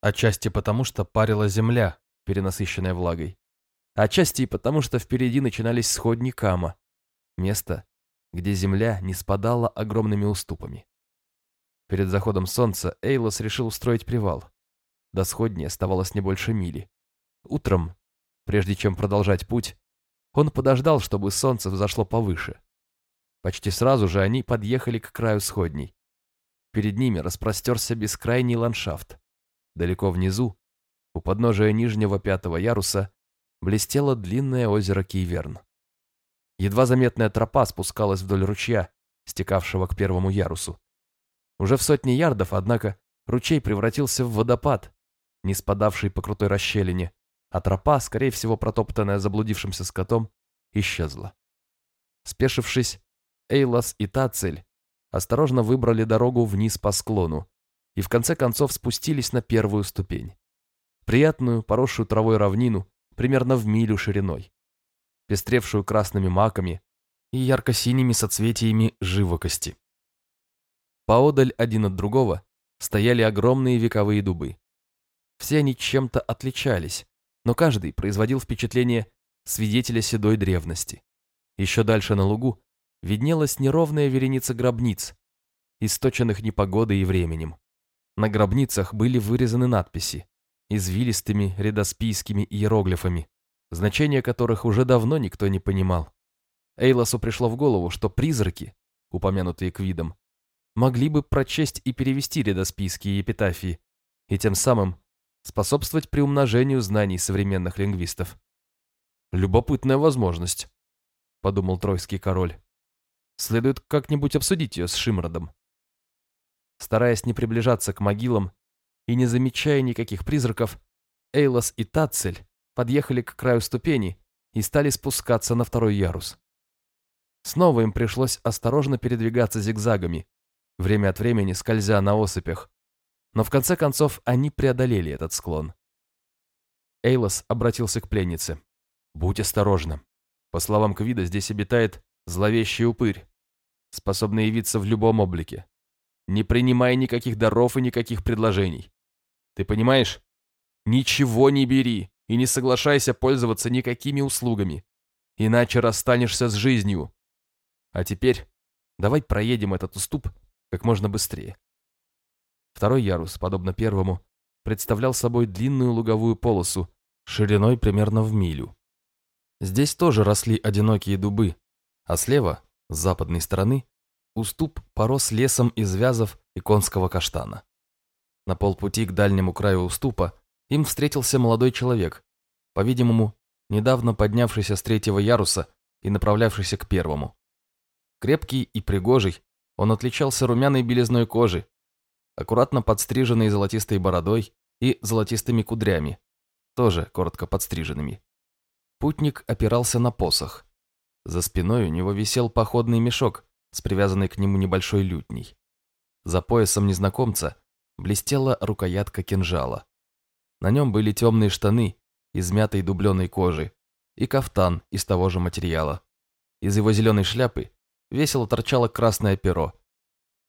Отчасти потому, что парила земля, перенасыщенная влагой. Отчасти и потому, что впереди начинались сходни Кама. Место, где земля не спадала огромными уступами. Перед заходом солнца Эйлос решил устроить привал. До сходни оставалось не больше мили. Утром, прежде чем продолжать путь, он подождал, чтобы солнце взошло повыше. Почти сразу же они подъехали к краю сходней. Перед ними распростерся бескрайний ландшафт. Далеко внизу, у подножия нижнего пятого яруса, блестело длинное озеро Кейверн. Едва заметная тропа спускалась вдоль ручья, стекавшего к первому ярусу. Уже в сотни ярдов, однако, ручей превратился в водопад, не спадавший по крутой расщелине, а тропа, скорее всего протоптанная заблудившимся скотом, исчезла. Спешившись, Эйлас и Тацель осторожно выбрали дорогу вниз по склону и в конце концов спустились на первую ступень. Приятную, поросшую травой равнину, примерно в милю шириной, пестревшую красными маками и ярко-синими соцветиями живокости. Поодаль один от другого стояли огромные вековые дубы. Все они чем-то отличались, но каждый производил впечатление свидетеля седой древности. Еще дальше на лугу виднелась неровная вереница гробниц, источенных непогодой и временем. На гробницах были вырезаны надписи, извилистыми рядоспийскими иероглифами, значение которых уже давно никто не понимал. Эйлосу пришло в голову, что призраки, упомянутые Квидом, могли бы прочесть и перевести рядоспийские эпитафии, и тем самым способствовать приумножению знаний современных лингвистов. «Любопытная возможность», — подумал тройский король. «Следует как-нибудь обсудить ее с Шимродом». Стараясь не приближаться к могилам и не замечая никаких призраков, Эйлос и Тацель подъехали к краю ступени и стали спускаться на второй ярус. Снова им пришлось осторожно передвигаться зигзагами, время от времени скользя на осыпях, но в конце концов они преодолели этот склон. Эйлос обратился к пленнице. «Будь осторожна. По словам Квида, здесь обитает зловещий упырь, способный явиться в любом облике. Не принимай никаких даров и никаких предложений. Ты понимаешь? Ничего не бери и не соглашайся пользоваться никакими услугами, иначе расстанешься с жизнью. А теперь давай проедем этот уступ как можно быстрее. Второй ярус, подобно первому, представлял собой длинную луговую полосу, шириной примерно в милю. Здесь тоже росли одинокие дубы, а слева, с западной стороны, уступ порос лесом из вязов и конского каштана. На полпути к дальнему краю уступа им встретился молодой человек, по-видимому, недавно поднявшийся с третьего яруса и направлявшийся к первому. Крепкий и пригожий, он отличался румяной белизной кожи аккуратно подстриженный золотистой бородой и золотистыми кудрями, тоже коротко подстриженными. Путник опирался на посох. За спиной у него висел походный мешок с привязанной к нему небольшой лютней. За поясом незнакомца блестела рукоятка кинжала. На нем были темные штаны из мятой дубленой кожи и кафтан из того же материала. Из его зеленой шляпы весело торчало красное перо.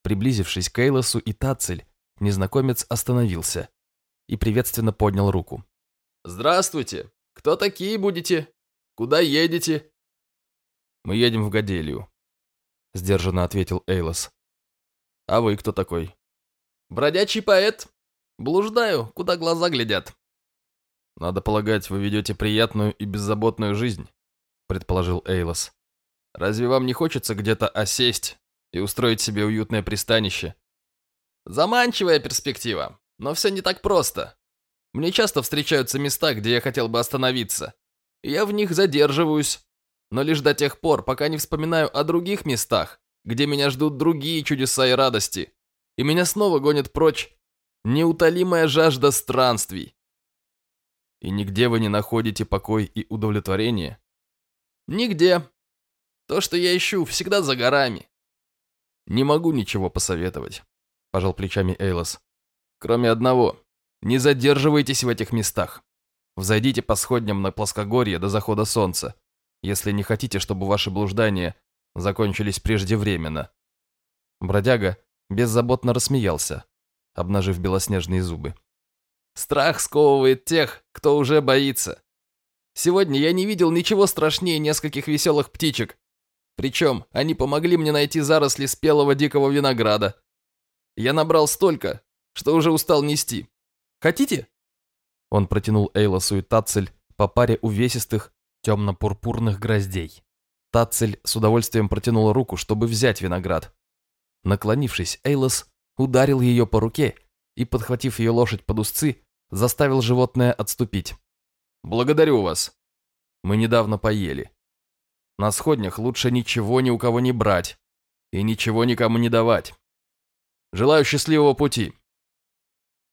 Приблизившись к Эйлосу и Тацель, незнакомец остановился и приветственно поднял руку. «Здравствуйте! Кто такие будете? Куда едете?» «Мы едем в Гаделию», — сдержанно ответил Эйлос. «А вы кто такой?» «Бродячий поэт. Блуждаю, куда глаза глядят». «Надо полагать, вы ведете приятную и беззаботную жизнь», — предположил Эйлос. «Разве вам не хочется где-то осесть и устроить себе уютное пристанище?» «Заманчивая перспектива, но все не так просто. Мне часто встречаются места, где я хотел бы остановиться. Я в них задерживаюсь, но лишь до тех пор, пока не вспоминаю о других местах, где меня ждут другие чудеса и радости, и меня снова гонит прочь неутолимая жажда странствий. И нигде вы не находите покой и удовлетворение? Нигде. То, что я ищу, всегда за горами. Не могу ничего посоветовать, пожал плечами Эйлос. Кроме одного, не задерживайтесь в этих местах. Взойдите по сходням на плоскогорье до захода солнца, если не хотите, чтобы ваши блуждания закончились преждевременно. Бродяга беззаботно рассмеялся, обнажив белоснежные зубы. Страх сковывает тех, кто уже боится. Сегодня я не видел ничего страшнее нескольких веселых птичек. Причем они помогли мне найти заросли спелого дикого винограда. Я набрал столько, что уже устал нести. Хотите?» Он протянул Эйлосу и Тацель по паре увесистых темно-пурпурных гроздей. Тацель с удовольствием протянула руку, чтобы взять виноград. Наклонившись, Эйлос ударил ее по руке и, подхватив ее лошадь под узцы, заставил животное отступить. «Благодарю вас. Мы недавно поели. На сходнях лучше ничего ни у кого не брать и ничего никому не давать. Желаю счастливого пути».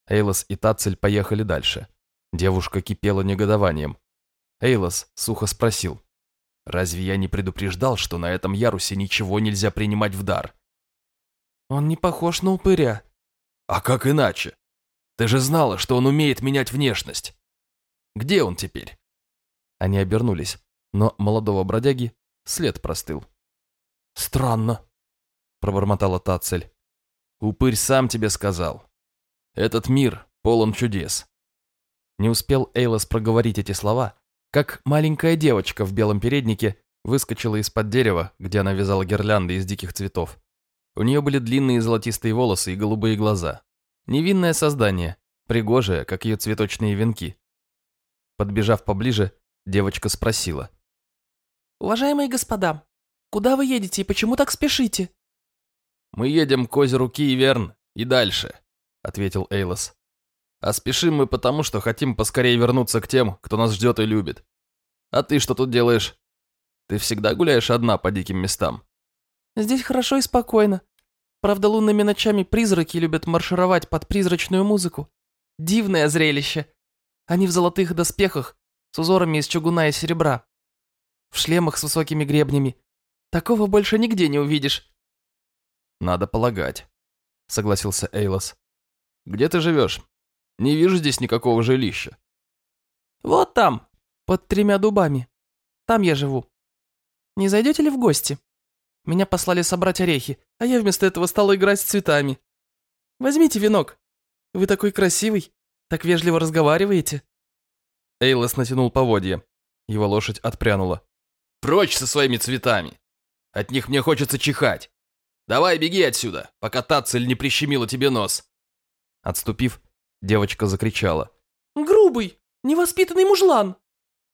Эйлос и Тацель поехали дальше. Девушка кипела негодованием. Эйлос сухо спросил. «Разве я не предупреждал, что на этом ярусе ничего нельзя принимать в дар?» «Он не похож на упыря», а как иначе? Ты же знала, что он умеет менять внешность. Где он теперь? Они обернулись, но молодого бродяги след простыл. Странно, пробормотала Тацель. Упырь сам тебе сказал. Этот мир полон чудес. Не успел Эйлос проговорить эти слова, как маленькая девочка в белом переднике выскочила из-под дерева, где она вязала гирлянды из диких цветов. У нее были длинные золотистые волосы и голубые глаза. Невинное создание, пригожее, как ее цветочные венки. Подбежав поближе, девочка спросила. «Уважаемые господа, куда вы едете и почему так спешите?» «Мы едем к озеру Киеверн и дальше», — ответил Эйлос. «А спешим мы потому, что хотим поскорее вернуться к тем, кто нас ждет и любит. А ты что тут делаешь? Ты всегда гуляешь одна по диким местам?» «Здесь хорошо и спокойно. Правда, лунными ночами призраки любят маршировать под призрачную музыку. Дивное зрелище. Они в золотых доспехах, с узорами из чугуна и серебра. В шлемах с высокими гребнями. Такого больше нигде не увидишь. Надо полагать, согласился Эйлос. Где ты живешь? Не вижу здесь никакого жилища. Вот там, под тремя дубами. Там я живу. Не зайдете ли в гости? Меня послали собрать орехи, а я вместо этого стала играть с цветами. Возьмите венок. Вы такой красивый, так вежливо разговариваете». Эйлос натянул поводья. Его лошадь отпрянула. «Прочь со своими цветами! От них мне хочется чихать! Давай беги отсюда, пока Тацель не прищемила тебе нос!» Отступив, девочка закричала. «Грубый, невоспитанный мужлан!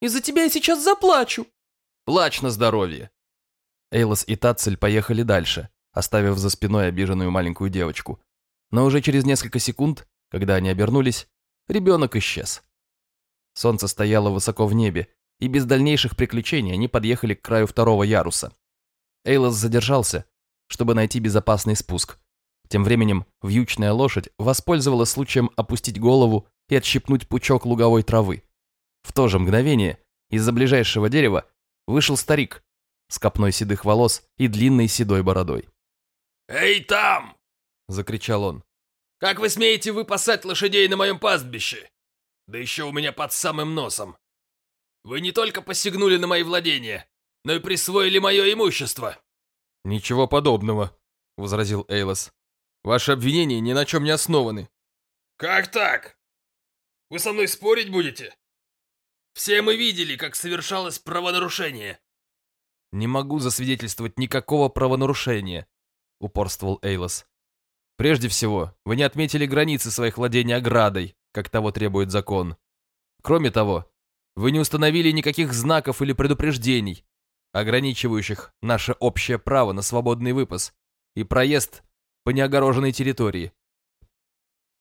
Из-за тебя я сейчас заплачу!» «Плачь на здоровье! Эйлос и Тацель поехали дальше, оставив за спиной обиженную маленькую девочку. Но уже через несколько секунд, когда они обернулись, ребенок исчез. Солнце стояло высоко в небе, и без дальнейших приключений они подъехали к краю второго яруса. Эйлос задержался, чтобы найти безопасный спуск, Тем временем вьючная лошадь воспользовалась случаем опустить голову и отщипнуть пучок луговой травы. В то же мгновение из-за ближайшего дерева вышел старик с копной седых волос и длинной седой бородой. «Эй, там!» — закричал он. «Как вы смеете выпасать лошадей на моем пастбище? Да еще у меня под самым носом. Вы не только посягнули на мои владения, но и присвоили мое имущество». «Ничего подобного», — возразил Эйлос. «Ваши обвинения ни на чем не основаны». «Как так? Вы со мной спорить будете? Все мы видели, как совершалось правонарушение». «Не могу засвидетельствовать никакого правонарушения», — упорствовал Эйлос. «Прежде всего, вы не отметили границы своих владений оградой, как того требует закон. Кроме того, вы не установили никаких знаков или предупреждений, ограничивающих наше общее право на свободный выпас и проезд по неогороженной территории.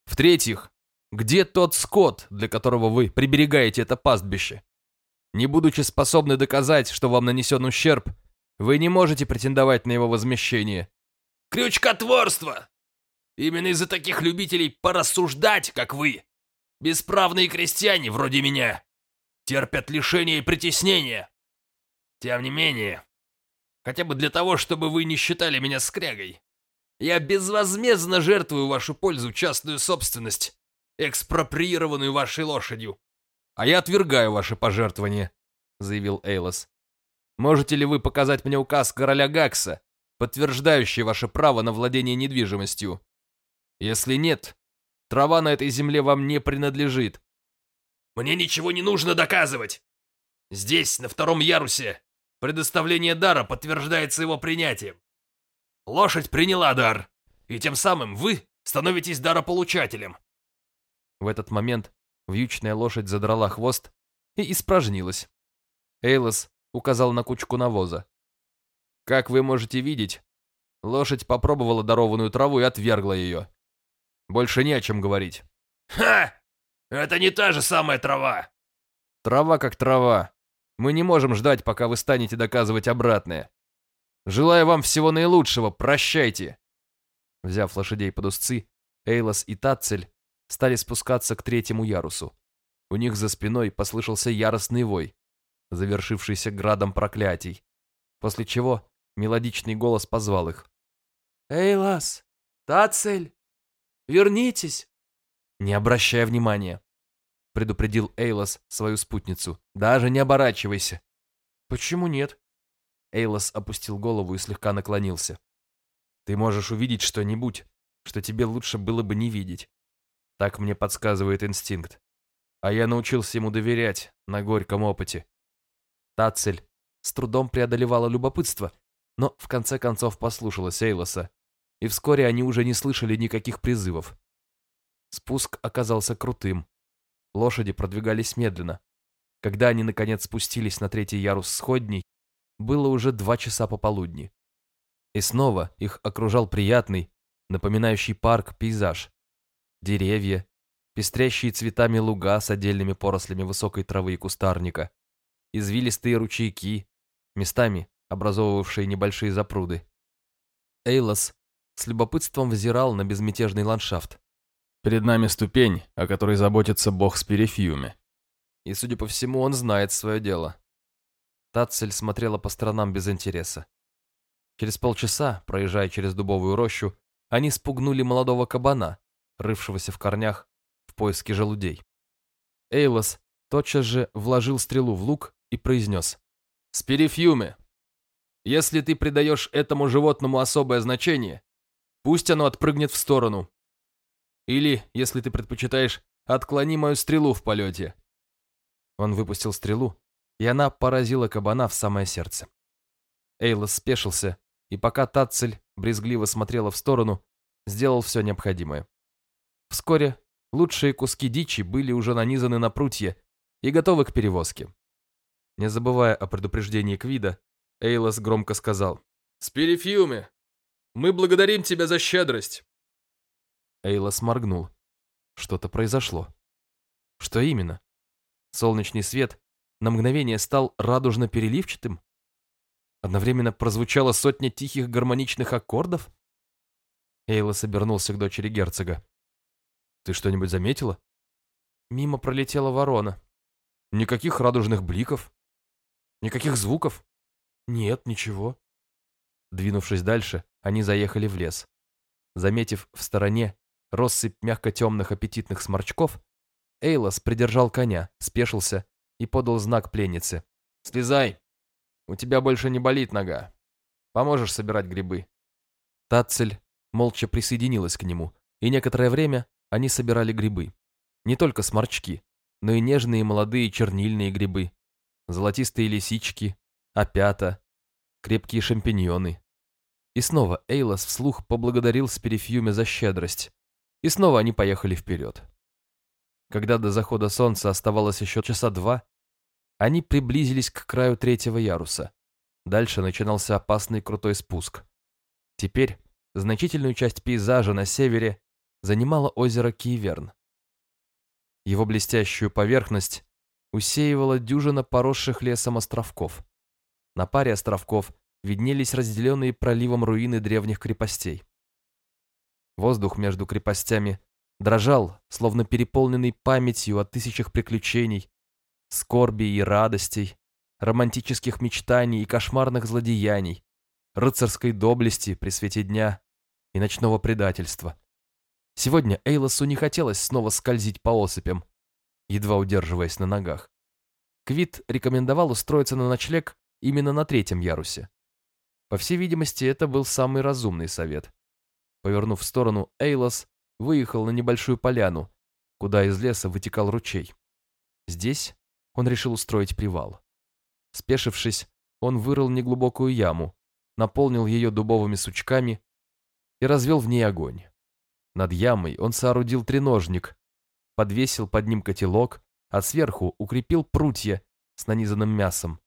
В-третьих, где тот скот, для которого вы приберегаете это пастбище? Не будучи способны доказать, что вам нанесен ущерб, вы не можете претендовать на его возмещение. Крючкотворство! Именно из-за таких любителей порассуждать, как вы, бесправные крестьяне вроде меня, терпят лишения и притеснения. Тем не менее, хотя бы для того, чтобы вы не считали меня скрягой, я безвозмездно жертвую вашу пользу частную собственность, экспроприированную вашей лошадью. А я отвергаю ваши пожертвования, заявил Эйлос. Можете ли вы показать мне указ короля Гакса, подтверждающий ваше право на владение недвижимостью? Если нет, трава на этой земле вам не принадлежит. Мне ничего не нужно доказывать. Здесь, на втором ярусе, предоставление дара подтверждается его принятием. Лошадь приняла дар, и тем самым вы становитесь дарополучателем. В этот момент вьючная лошадь задрала хвост и испражнилась. Эйлос указал на кучку навоза. Как вы можете видеть, лошадь попробовала дарованную траву и отвергла ее. Больше не о чем говорить. «Ха! Это не та же самая трава!» «Трава как трава. Мы не можем ждать, пока вы станете доказывать обратное. Желаю вам всего наилучшего, прощайте!» Взяв лошадей под узцы, Эйлос и Тацель стали спускаться к третьему ярусу. У них за спиной послышался яростный вой, завершившийся градом проклятий, после чего мелодичный голос позвал их. «Эйлас! Тацель! Вернитесь!» «Не обращая внимания», — предупредил Эйлос свою спутницу. «Даже не оборачивайся». «Почему нет?» Эйлос опустил голову и слегка наклонился. «Ты можешь увидеть что-нибудь, что тебе лучше было бы не видеть. Так мне подсказывает инстинкт. А я научился ему доверять на горьком опыте». Тацель с трудом преодолевала любопытство, но в конце концов послушалась Эйлоса, и вскоре они уже не слышали никаких призывов. Спуск оказался крутым. Лошади продвигались медленно. Когда они, наконец, спустились на третий ярус сходней, было уже два часа пополудни. И снова их окружал приятный, напоминающий парк, пейзаж. Деревья, пестрящие цветами луга с отдельными порослями высокой травы и кустарника, извилистые ручейки, местами образовывавшие небольшие запруды. Эйлос с любопытством взирал на безмятежный ландшафт. Перед нами ступень, о которой заботится бог Спирифьюме. И, судя по всему, он знает свое дело. Тацель смотрела по сторонам без интереса. Через полчаса, проезжая через дубовую рощу, они спугнули молодого кабана, рывшегося в корнях в поиске желудей. Эйлос тотчас же вложил стрелу в лук и произнес. «Спирифьюме, если ты придаешь этому животному особое значение, пусть оно отпрыгнет в сторону. Или, если ты предпочитаешь, отклони мою стрелу в полете». Он выпустил стрелу, и она поразила кабана в самое сердце. Эйлос спешился, и пока Тацель брезгливо смотрела в сторону, сделал все необходимое. Вскоре лучшие куски дичи были уже нанизаны на прутья и готовы к перевозке. Не забывая о предупреждении Квида, Эйлос громко сказал «Спирифьюме, мы благодарим тебя за щедрость!» Эйлос моргнул. Что-то произошло. Что именно? Солнечный свет на мгновение стал радужно-переливчатым? Одновременно прозвучала сотня тихих гармоничных аккордов? Эйлос обернулся к дочери герцога. «Ты что-нибудь заметила?» Мимо пролетела ворона. Никаких радужных бликов? Никаких звуков? Нет, ничего. Двинувшись дальше, они заехали в лес. Заметив в стороне россыпь мягко-темных аппетитных сморчков, Эйлос придержал коня, спешился и подал знак пленнице. «Слезай! У тебя больше не болит нога. Поможешь собирать грибы». Тацель молча присоединилась к нему, и некоторое время они собирали грибы. Не только сморчки, но и нежные молодые чернильные грибы, золотистые лисички, опята, крепкие шампиньоны. И снова Эйлос вслух поблагодарил Сперифьюме за щедрость. И снова они поехали вперед. Когда до захода солнца оставалось еще часа два, они приблизились к краю третьего яруса. Дальше начинался опасный крутой спуск. Теперь значительную часть пейзажа на севере занимало озеро Киеверн. Его блестящую поверхность усеивала дюжина поросших лесом островков. На паре островков виднелись разделенные проливом руины древних крепостей. Воздух между крепостями дрожал, словно переполненный памятью о тысячах приключений, скорби и радостей, романтических мечтаний и кошмарных злодеяний, рыцарской доблести при свете дня и ночного предательства. Сегодня Эйлосу не хотелось снова скользить по осыпям, едва удерживаясь на ногах. Квит рекомендовал устроиться на ночлег именно на третьем ярусе. По всей видимости, это был самый разумный совет. Повернув в сторону, Эйлос выехал на небольшую поляну, куда из леса вытекал ручей. Здесь он решил устроить привал. Спешившись, он вырыл неглубокую яму, наполнил ее дубовыми сучками и развел в ней огонь. Над ямой он соорудил треножник, подвесил под ним котелок, а сверху укрепил прутья с нанизанным мясом,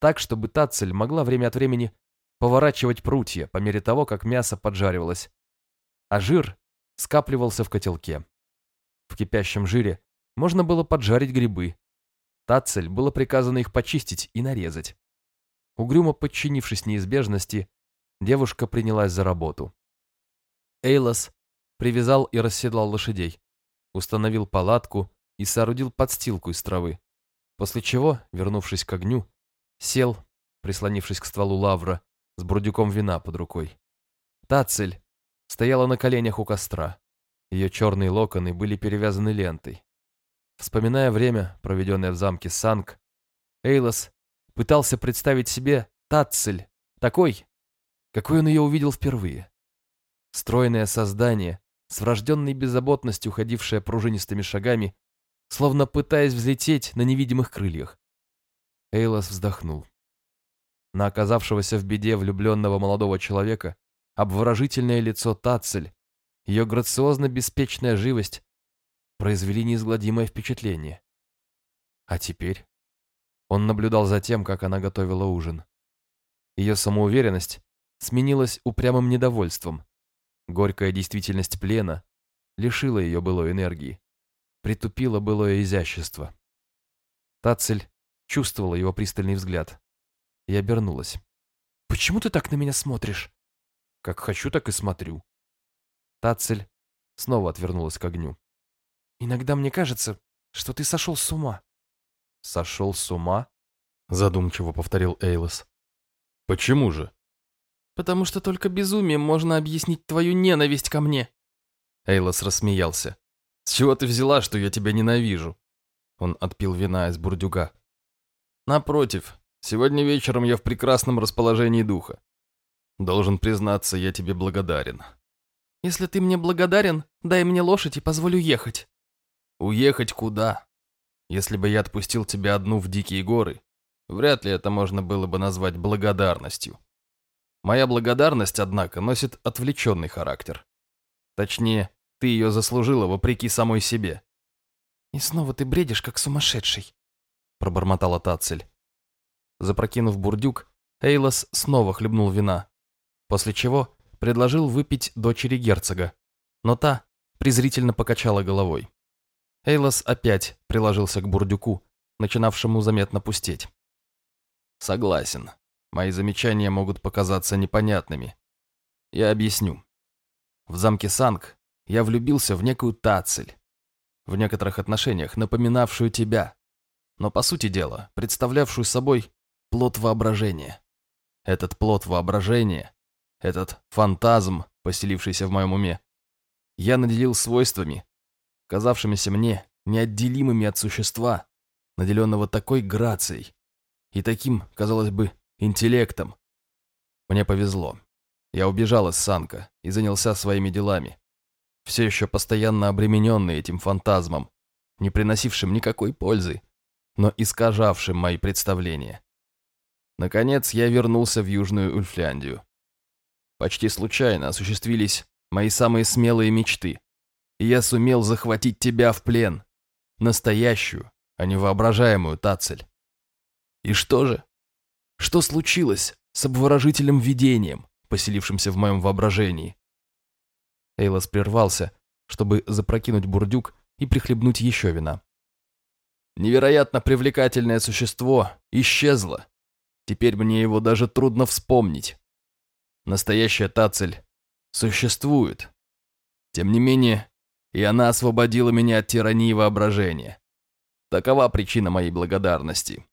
так, чтобы Тацель могла время от времени поворачивать прутья по мере того, как мясо поджаривалось, а жир скапливался в котелке. В кипящем жире можно было поджарить грибы. Тацель было приказано их почистить и нарезать. Угрюмо подчинившись неизбежности, девушка принялась за работу. Эйлос привязал и расседлал лошадей, установил палатку и соорудил подстилку из травы, после чего, вернувшись к огню, сел, прислонившись к стволу лавра, с бурдюком вина под рукой. Тацель стояла на коленях у костра. Ее черные локоны были перевязаны лентой. Вспоминая время, проведенное в замке Санг, Эйлос пытался представить себе Тацель такой, какой он ее увидел впервые. Стройное создание, с врожденной беззаботностью ходившая пружинистыми шагами, словно пытаясь взлететь на невидимых крыльях. Эйлос вздохнул. На оказавшегося в беде влюбленного молодого человека обворожительное лицо Тацель, ее грациозно-беспечная живость произвели неизгладимое впечатление. А теперь он наблюдал за тем, как она готовила ужин. Ее самоуверенность сменилась упрямым недовольством, Горькая действительность плена лишила ее былой энергии, притупила былое изящество. Тацель чувствовала его пристальный взгляд и обернулась. «Почему ты так на меня смотришь?» «Как хочу, так и смотрю». Тацель снова отвернулась к огню. «Иногда мне кажется, что ты сошел с ума». «Сошел с ума?» Задумчиво повторил Эйлос. «Почему же?» потому что только безумием можно объяснить твою ненависть ко мне». Эйлос рассмеялся. «С чего ты взяла, что я тебя ненавижу?» Он отпил вина из бурдюка. «Напротив, сегодня вечером я в прекрасном расположении духа. Должен признаться, я тебе благодарен». «Если ты мне благодарен, дай мне лошадь и позволю ехать». «Уехать куда? Если бы я отпустил тебя одну в дикие горы, вряд ли это можно было бы назвать благодарностью. Моя благодарность, однако, носит отвлеченный характер. Точнее, ты ее заслужила вопреки самой себе. «И снова ты бредишь, как сумасшедший», — пробормотала Тацель. Запрокинув бурдюк, Эйлос снова хлебнул вина, после чего предложил выпить дочери герцога, но та презрительно покачала головой. Эйлос опять приложился к бурдюку, начинавшему заметно пустеть. «Согласен», Мои замечания могут показаться непонятными. Я объясню. в замке Санг я влюбился в некую Тацель, в некоторых отношениях напоминавшую тебя, но, по сути дела, представлявшую собой плод воображения. Этот плод воображения, этот фантазм, поселившийся в моем уме, я наделил свойствами, казавшимися мне неотделимыми от существа, наделенного такой грацией и таким, казалось бы, интеллектом. Мне повезло. Я убежал из Санка и занялся своими делами, все еще постоянно обремененный этим фантазмом, не приносившим никакой пользы, но искажавшим мои представления. Наконец я вернулся в Южную Ульфляндию. Почти случайно осуществились мои самые смелые мечты, я сумел захватить тебя в плен, настоящую, а не воображаемую Тацель. И что же? Что случилось с обворожительным видением, поселившимся в моем воображении? Эйлос прервался, чтобы запрокинуть бурдюк и прихлебнуть еще вина. Невероятно привлекательное существо исчезло. Теперь мне его даже трудно вспомнить. Настоящая Тацель существует. Тем не менее, и она освободила меня от тирании воображения. Такова причина моей благодарности.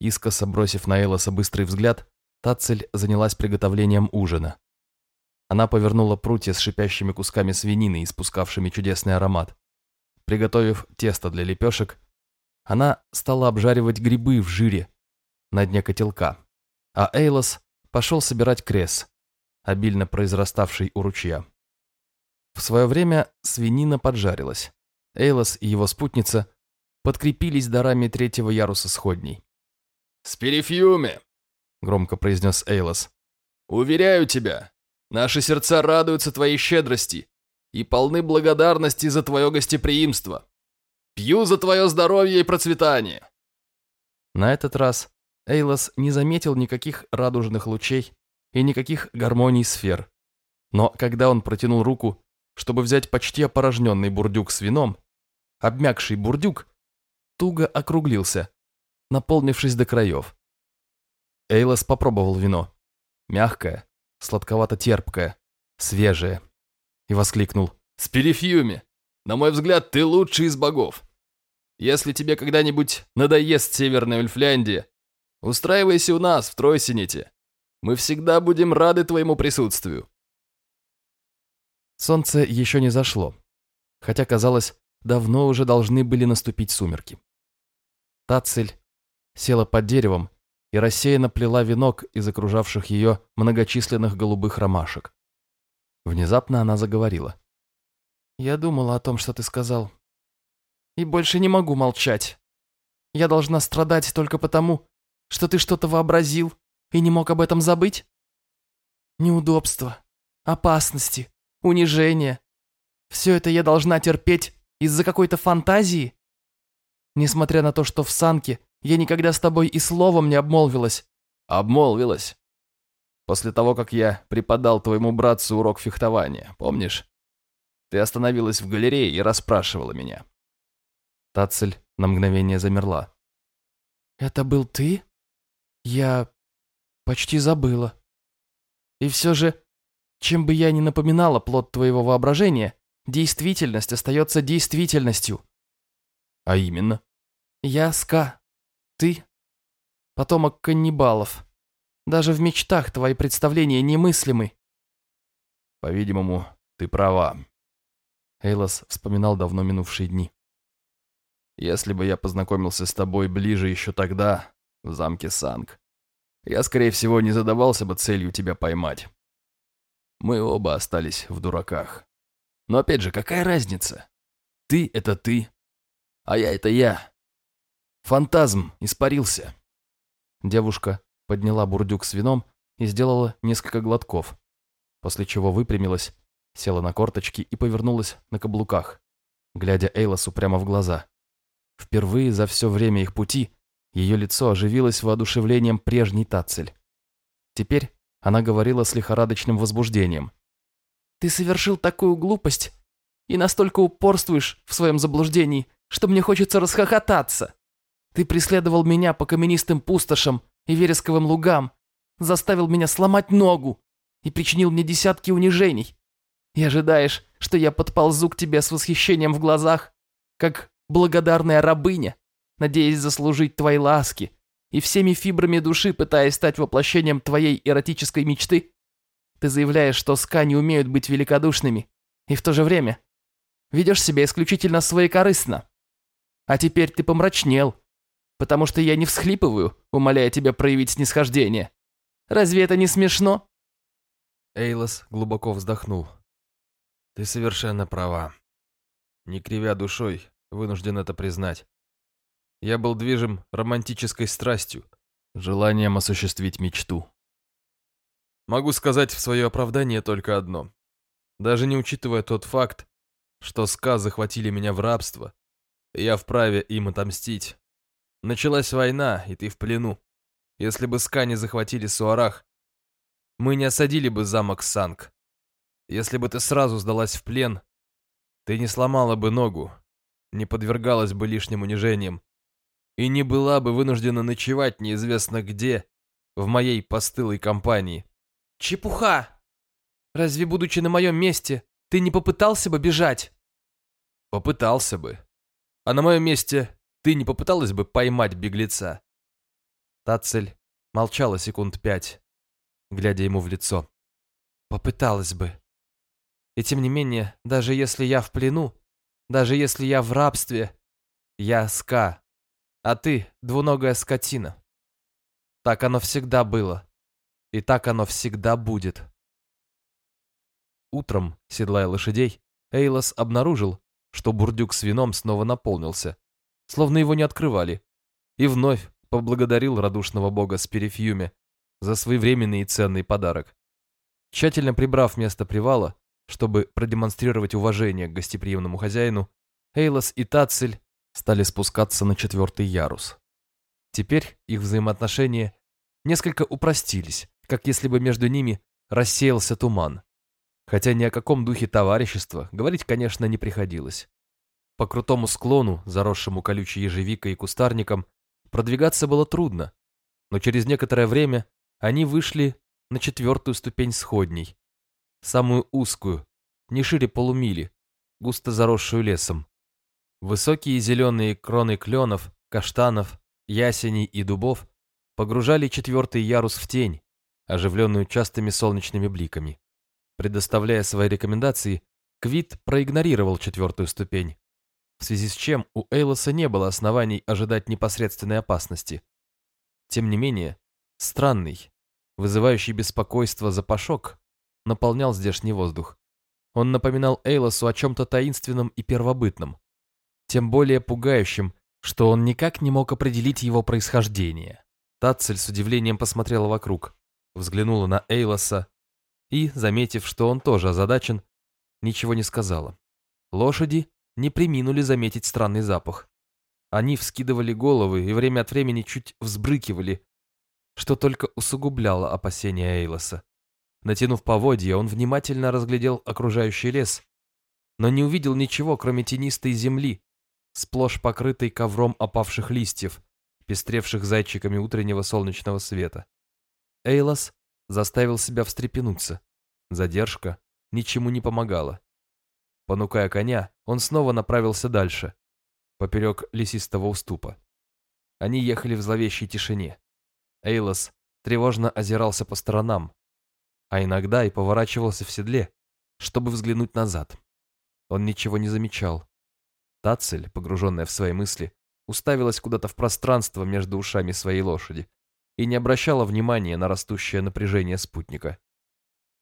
Искоса бросив на Элоса быстрый взгляд, Тацель занялась приготовлением ужина. Она повернула прутья с шипящими кусками свинины, испускавшими чудесный аромат. Приготовив тесто для лепешек, она стала обжаривать грибы в жире на дне котелка, а Эйлос пошел собирать крес, обильно произраставший у ручья. В свое время свинина поджарилась. Эйлос и его спутница подкрепились дарами третьего яруса сходней. «Спирифьюме!» — громко произнес Эйлос. «Уверяю тебя, Наши сердца радуются твоей щедрости и полны благодарности за твое гостеприимство. Пью за твое здоровье и процветание. На этот раз Эйлос не заметил никаких радужных лучей и никаких гармоний сфер. Но когда он протянул руку, чтобы взять почти опорожненный бурдюк с вином, обмякший бурдюк туго округлился, наполнившись до краев. Эйлос попробовал вино. Мягкое, сладковато-терпкое, свежее, и воскликнул. «Спирифьюми! На мой взгляд, ты лучший из богов. Если тебе когда-нибудь надоест Северная Ульфляндия, устраивайся у нас в Тройсините. Мы всегда будем рады твоему присутствию». Солнце еще не зашло, хотя, казалось, давно уже должны были наступить сумерки. Тацель села под деревом и рассеянно плела венок из окружавших ее многочисленных голубых ромашек. Внезапно она заговорила. «Я думала о том, что ты сказал. И больше не могу молчать. Я должна страдать только потому, что ты что-то вообразил и не мог об этом забыть? Неудобства, опасности, унижение. Все это я должна терпеть из-за какой-то фантазии? Несмотря на то, что в санке я никогда с тобой и словом не обмолвилась». «Обмолвилась. После того, как я преподал твоему братцу урок фехтования, помнишь? Ты остановилась в галерее и расспрашивала меня». Тацель на мгновение замерла. «Это был ты? Я почти забыла. И все же, чем бы я ни напоминала плод твоего воображения, действительность остается действительностью». «А именно?» «Я Ска, ты — потомок каннибалов. Даже в мечтах твои представления немыслимы. По-видимому, ты права. Эйлос вспоминал давно минувшие дни. Если бы я познакомился с тобой ближе еще тогда, в замке Санг, я, скорее всего, не задавался бы целью тебя поймать. Мы оба остались в дураках. Но опять же, какая разница? Ты — это ты, а я — это я. Фантазм испарился. Девушка подняла бурдюк с вином и сделала несколько глотков, после чего выпрямилась, села на корточки и повернулась на каблуках, глядя Эйлосу прямо в глаза. Впервые за все время их пути ее лицо оживилось воодушевлением прежней Тацель. Теперь она говорила с лихорадочным возбуждением. «Ты совершил такую глупость и настолько упорствуешь в своем заблуждении, что мне хочется расхохотаться. Ты преследовал меня по каменистым пустошам и вересковым лугам, заставил меня сломать ногу, и причинил мне десятки унижений. И ожидаешь, что я подползу к тебе с восхищением в глазах, как благодарная рабыня, надеясь заслужить твои ласки и всеми фибрами души пытаясь стать воплощением твоей эротической мечты? Ты заявляешь, что ска не умеют быть великодушными, и в то же время ведешь себя исключительно своекорыстно. А теперь ты помрачнел, потому что я не всхлипываю, умоляя тебя проявить снисхождение. Разве это не смешно?» Эйлос глубоко вздохнул. «Ты совершенно права. Не кривя душой, вынужден это признать. Я был движим романтической страстью, желанием осуществить мечту. Могу сказать в свое оправдание только одно. Даже не учитывая тот факт, что СКА захватили меня в рабство, я вправе им отомстить. Началась война, и ты в плену. Если бы СКА не захватили Суарах, мы не осадили бы замок Санг. Если бы ты сразу сдалась в плен, ты не сломала бы ногу, не подвергалась бы лишним унижениям и не была бы вынуждена ночевать неизвестно где, в моей постылой компании. Чепуха! Разве, будучи на моем месте, ты не попытался бы бежать? Попытался бы. А на моем месте ты не попыталась бы поймать беглеца? Тацель молчала секунд пять, глядя ему в лицо. Попыталась бы. И тем не менее, даже если я в плену, даже если я в рабстве, я ска, а ты двуногая скотина. Так оно всегда было. И так оно всегда будет. Утром, седлая лошадей, Эйлос обнаружил, что бурдюк с вином снова наполнился, словно его не открывали, и вновь поблагодарил радушного бога Спирифьюме за своевременный и ценный подарок. Тщательно прибрав место привала, чтобы продемонстрировать уважение к гостеприимному хозяину, Эйлос и Тацель стали спускаться на четвертый ярус. Теперь их взаимоотношения несколько упростились, как если бы между ними рассеялся туман. Хотя ни о каком духе товарищества говорить, конечно, не приходилось. По крутому склону, заросшему колючей ежевикой и кустарником, продвигаться было трудно, но через некоторое время они вышли на четвертую ступень сходней, самую узкую, не шире полумили, густо заросшую лесом. Высокие зеленые кроны кленов, каштанов, ясеней и дубов погружали четвертый ярус в тень, оживленную частыми солнечными бликами. Предоставляя свои рекомендации, Квит проигнорировал четвертую ступень, в связи с чем у Эйлоса не было оснований ожидать непосредственной опасности. Тем не менее, странный, вызывающий беспокойство запашок наполнял здешний воздух. Он напоминал Эйлосу о чем-то таинственном и первобытном, тем более пугающим, что он никак не мог определить его происхождение. Тацель с удивлением посмотрела вокруг, взглянула на Эйлоса и, заметив, что он тоже озадачен, ничего не сказала. Лошади не приминули заметить странный запах. Они вскидывали головы и время от времени чуть взбрыкивали, что только усугубляло опасения Эйлоса. Натянув поводья, он внимательно разглядел окружающий лес, но не увидел ничего, кроме тенистой земли, сплошь покрытой ковром опавших листьев, пестревших зайчиками утреннего солнечного света. Эйлос заставил себя встрепенуться. Задержка ничему не помогала. Понукая коня, он снова направился дальше, поперек лесистого уступа. Они ехали в зловещей тишине. Эйлос тревожно озирался по сторонам, а иногда и поворачивался в седле, чтобы взглянуть назад. Он ничего не замечал. Тацель, погруженная в свои мысли, уставилась куда-то в пространство между ушами своей лошади и не обращала внимания на растущее напряжение спутника.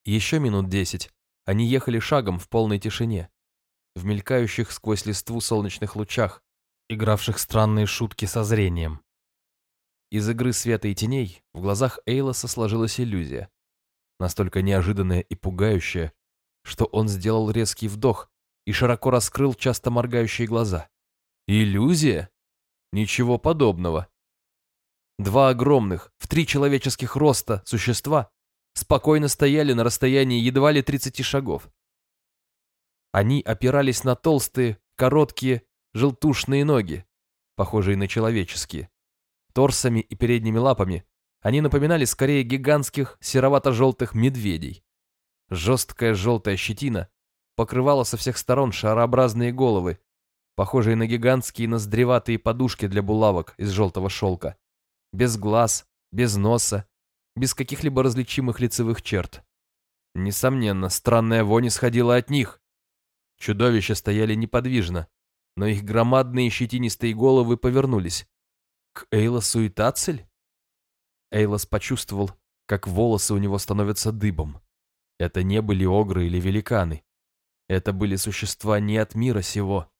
Еще минут десять они ехали шагом в полной тишине, в мелькающих сквозь листву солнечных лучах, игравших странные шутки со зрением. Из игры света и теней в глазах Эйлоса сложилась иллюзия настолько неожиданное и пугающее, что он сделал резкий вдох и широко раскрыл часто моргающие глаза. Иллюзия? Ничего подобного. Два огромных, в три человеческих роста существа спокойно стояли на расстоянии едва ли 30 шагов. Они опирались на толстые, короткие, желтушные ноги, похожие на человеческие. Торсами и передними лапами они напоминали скорее гигантских серовато-желтых медведей. Жесткая желтая щетина покрывала со всех сторон шарообразные головы, похожие на гигантские ноздреватые подушки для булавок из желтого шелка. Без глаз, без носа, без каких-либо различимых лицевых черт. Несомненно, странная вонь исходила от них. Чудовища стояли неподвижно, но их громадные щетинистые головы повернулись. К Эйлосу и Тацель? Эйлос почувствовал, как волосы у него становятся дыбом. Это не были огры или великаны. Это были существа не от мира сего.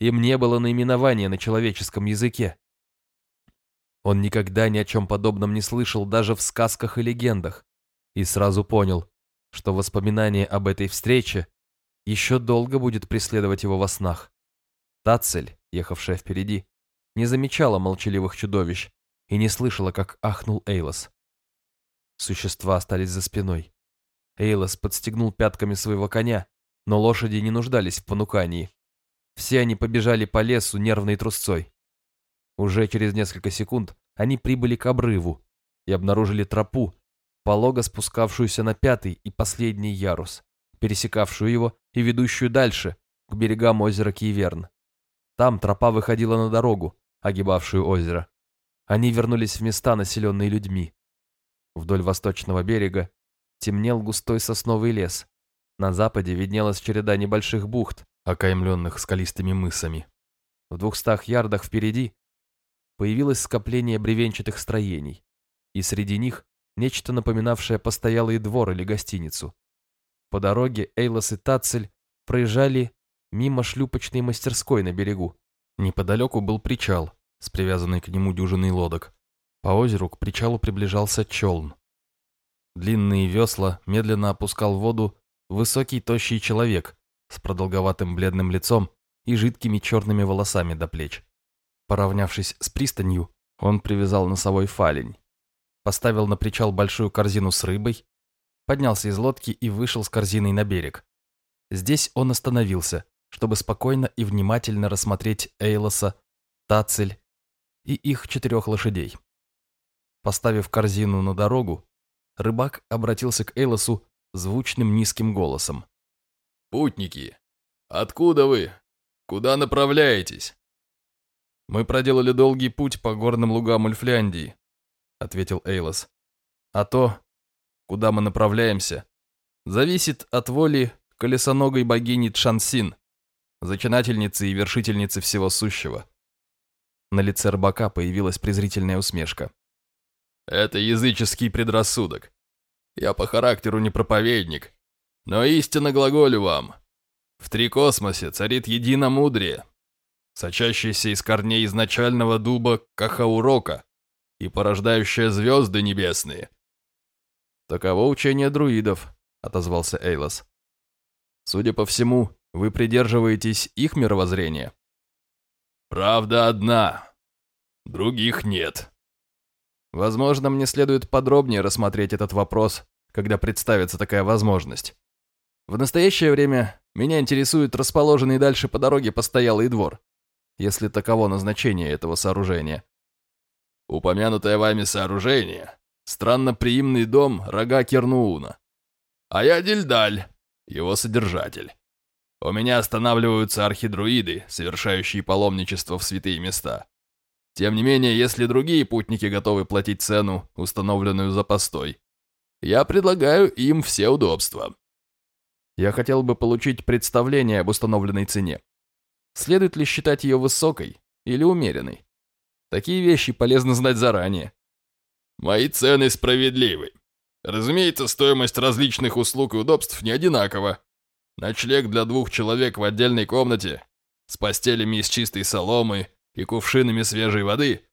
Им не было наименования на человеческом языке. Он никогда ни о чем подобном не слышал даже в сказках и легендах, и сразу понял, что воспоминание об этой встрече еще долго будет преследовать его во снах. Тацель, ехавшая впереди, не замечала молчаливых чудовищ и не слышала, как ахнул Эйлос. Существа остались за спиной. Эйлос подстегнул пятками своего коня, но лошади не нуждались в понукании. Все они побежали по лесу нервной трусцой. Уже через несколько секунд они прибыли к обрыву и обнаружили тропу, полого спускавшуюся на пятый и последний ярус, пересекавшую его и ведущую дальше, к берегам озера Киеверн. Там тропа выходила на дорогу, огибавшую озеро. Они вернулись в места, населенные людьми. Вдоль восточного берега темнел густой сосновый лес. На западе виднелась череда небольших бухт, окаймленных скалистыми мысами. В двухстах ярдах впереди появилось скопление бревенчатых строений, и среди них нечто напоминавшее постоялый двор или гостиницу. По дороге Эйлос и Тацель проезжали мимо шлюпочной мастерской на берегу. Неподалеку был причал, с привязанной к нему дюжиной лодок. По озеру к причалу приближался челн. Длинные весла медленно опускал в воду высокий тощий человек с продолговатым бледным лицом и жидкими черными волосами до плеч. Поравнявшись с пристанью, он привязал носовой фалень, поставил на причал большую корзину с рыбой, поднялся из лодки и вышел с корзиной на берег. Здесь он остановился, чтобы спокойно и внимательно рассмотреть Эйлоса, Тацель и их четырех лошадей. Поставив корзину на дорогу, рыбак обратился к Эйлосу звучным низким голосом. «Путники, откуда вы? Куда направляетесь?» «Мы проделали долгий путь по горным лугам Ульфляндии», — ответил Эйлос. «А то, куда мы направляемся, зависит от воли колесоногой богини Чансин, зачинательницы и вершительницы всего сущего». На лице рыбака появилась презрительная усмешка. «Это языческий предрассудок. Я по характеру не проповедник, но истинно глаголю вам. В три космосе царит единомудрие, сочащееся из корней изначального дуба Кахаурока и порождающее звезды небесные. «Таково учение друидов», — отозвался Эйлос. «Судя по всему, вы придерживаетесь их мировоззрения?» «Правда одна. Других нет», Возможно, мне следует подробнее рассмотреть этот вопрос, когда представится такая возможность. В настоящее время меня интересует расположенный дальше по дороге постоялый двор, если таково назначение этого сооружения. Упомянутое вами сооружение – странноприимный дом рога Кернууна. А я Дильдаль, его содержатель. У меня останавливаются архидруиды, совершающие паломничество в святые места. Тем не менее, если другие путники готовы платить цену, установленную за постой, я предлагаю им все удобства. Я хотел бы получить представление об установленной цене. Следует ли считать ее высокой или умеренной? Такие вещи полезно знать заранее. Мои цены справедливы. Разумеется, стоимость различных услуг и удобств не одинакова. Ночлег для двух человек в отдельной комнате с постелями из чистой соломы и кувшинами свежей воды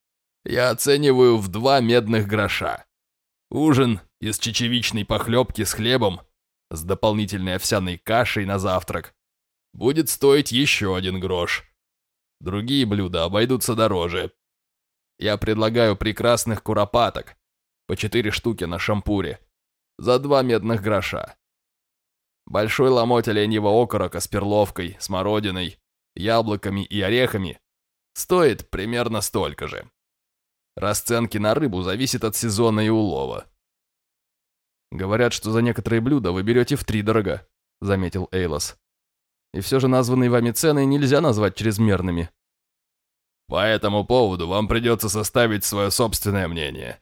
я оцениваю в два медных гроша. Ужин из чечевичной похлебки с хлебом с дополнительной овсяной кашей на завтрак будет стоить еще один грош. Другие блюда обойдутся дороже. Я предлагаю прекрасных куропаток, по четыре штуки на шампуре, за два медных гроша. Большой ломоть оленьего окорока с перловкой, смородиной, яблоками и орехами стоит примерно столько же. Расценки на рыбу зависят от сезона и улова. Говорят, что за некоторые блюда вы берете в три дорога, заметил Эйлос. И все же названные вами цены нельзя назвать чрезмерными. По этому поводу вам придется составить свое собственное мнение.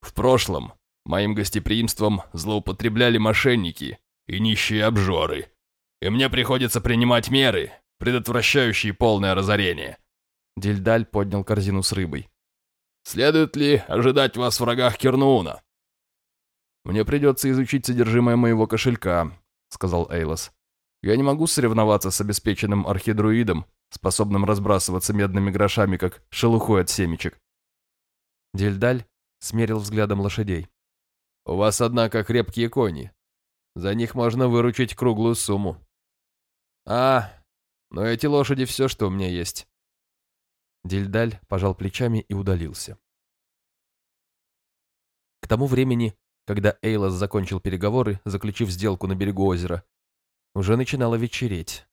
В прошлом моим гостеприимством злоупотребляли мошенники и нищие обжоры, и мне приходится принимать меры, предотвращающие полное разорение. Дильдаль поднял корзину с рыбой. Следует ли ожидать вас в врагах Кернууна? «Мне придется изучить содержимое моего кошелька», — сказал Эйлос. «Я не могу соревноваться с обеспеченным архидруидом, способным разбрасываться медными грошами, как шелухой от семечек». Дельдаль смерил взглядом лошадей. «У вас, однако, крепкие кони. За них можно выручить круглую сумму». «А, но эти лошади все, что у меня есть». Дильдаль пожал плечами и удалился. К тому времени, когда Эйлос закончил переговоры, заключив сделку на берегу озера, уже начинало вечереть.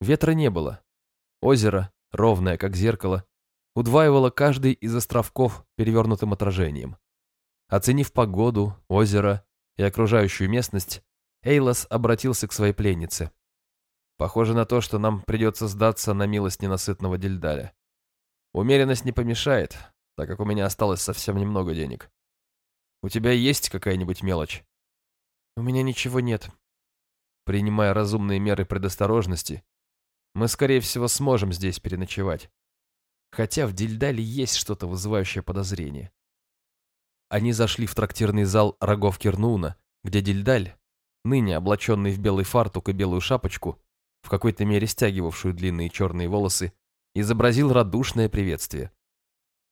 Ветра не было. Озеро, ровное как зеркало, удваивало каждый из островков перевернутым отражением. Оценив погоду, озеро и окружающую местность, Эйлос обратился к своей пленнице. Похоже на то, что нам придется сдаться на милость ненасытного Дельдаля. Умеренность не помешает, так как у меня осталось совсем немного денег. У тебя есть какая-нибудь мелочь? У меня ничего нет. Принимая разумные меры предосторожности, мы, скорее всего, сможем здесь переночевать. Хотя в Дильдале есть что-то вызывающее подозрение. Они зашли в трактирный зал рогов Кернуна, где Дильдаль, ныне облаченный в белый фартук и белую шапочку, в какой-то мере стягивавшую длинные черные волосы, изобразил радушное приветствие.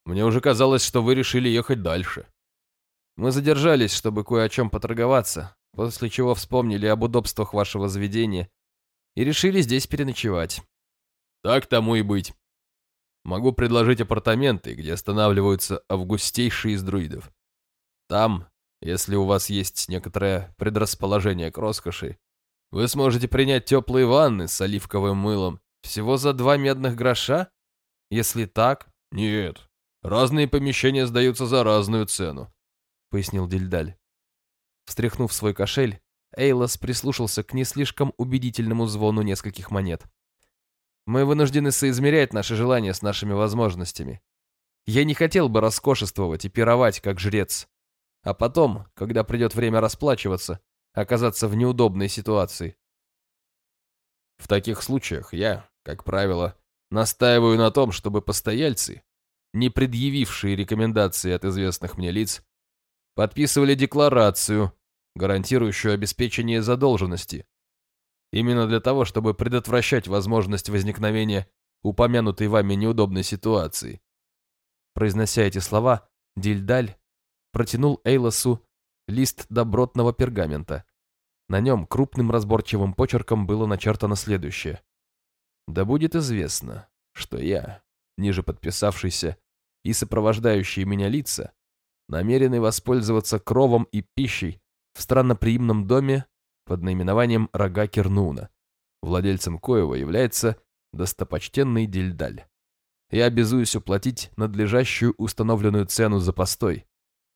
«Мне уже казалось, что вы решили ехать дальше», мы задержались, чтобы кое о чем поторговаться, после чего вспомнили об удобствах вашего заведения и решили здесь переночевать. Так тому и быть. Могу предложить апартаменты, где останавливаются августейшие из друидов. Там, если у вас есть некоторое предрасположение к роскоши, вы сможете принять теплые ванны с оливковым мылом всего за два медных гроша? Если так, нет. Разные помещения сдаются за разную цену пояснил Дильдаль. Встряхнув свой кошель, Эйлос прислушался к не слишком убедительному звону нескольких монет. «Мы вынуждены соизмерять наши желания с нашими возможностями. Я не хотел бы роскошествовать и пировать, как жрец. А потом, когда придет время расплачиваться, оказаться в неудобной ситуации. В таких случаях я, как правило, настаиваю на том, чтобы постояльцы, не предъявившие рекомендации от известных мне лиц, подписывали декларацию, гарантирующую обеспечение задолженности. Именно для того, чтобы предотвращать возможность возникновения упомянутой вами неудобной ситуации. Произнося эти слова, Дильдаль протянул Эйлосу лист добротного пергамента. На нем крупным разборчивым почерком было начертано следующее. «Да будет известно, что я, ниже подписавшийся, и сопровождающие меня лица, намерены воспользоваться кровом и пищей в странноприимном доме под наименованием Рога Кернуна. Владельцем коего является достопочтенный Дильдаль. Я обязуюсь уплатить надлежащую установленную цену за постой,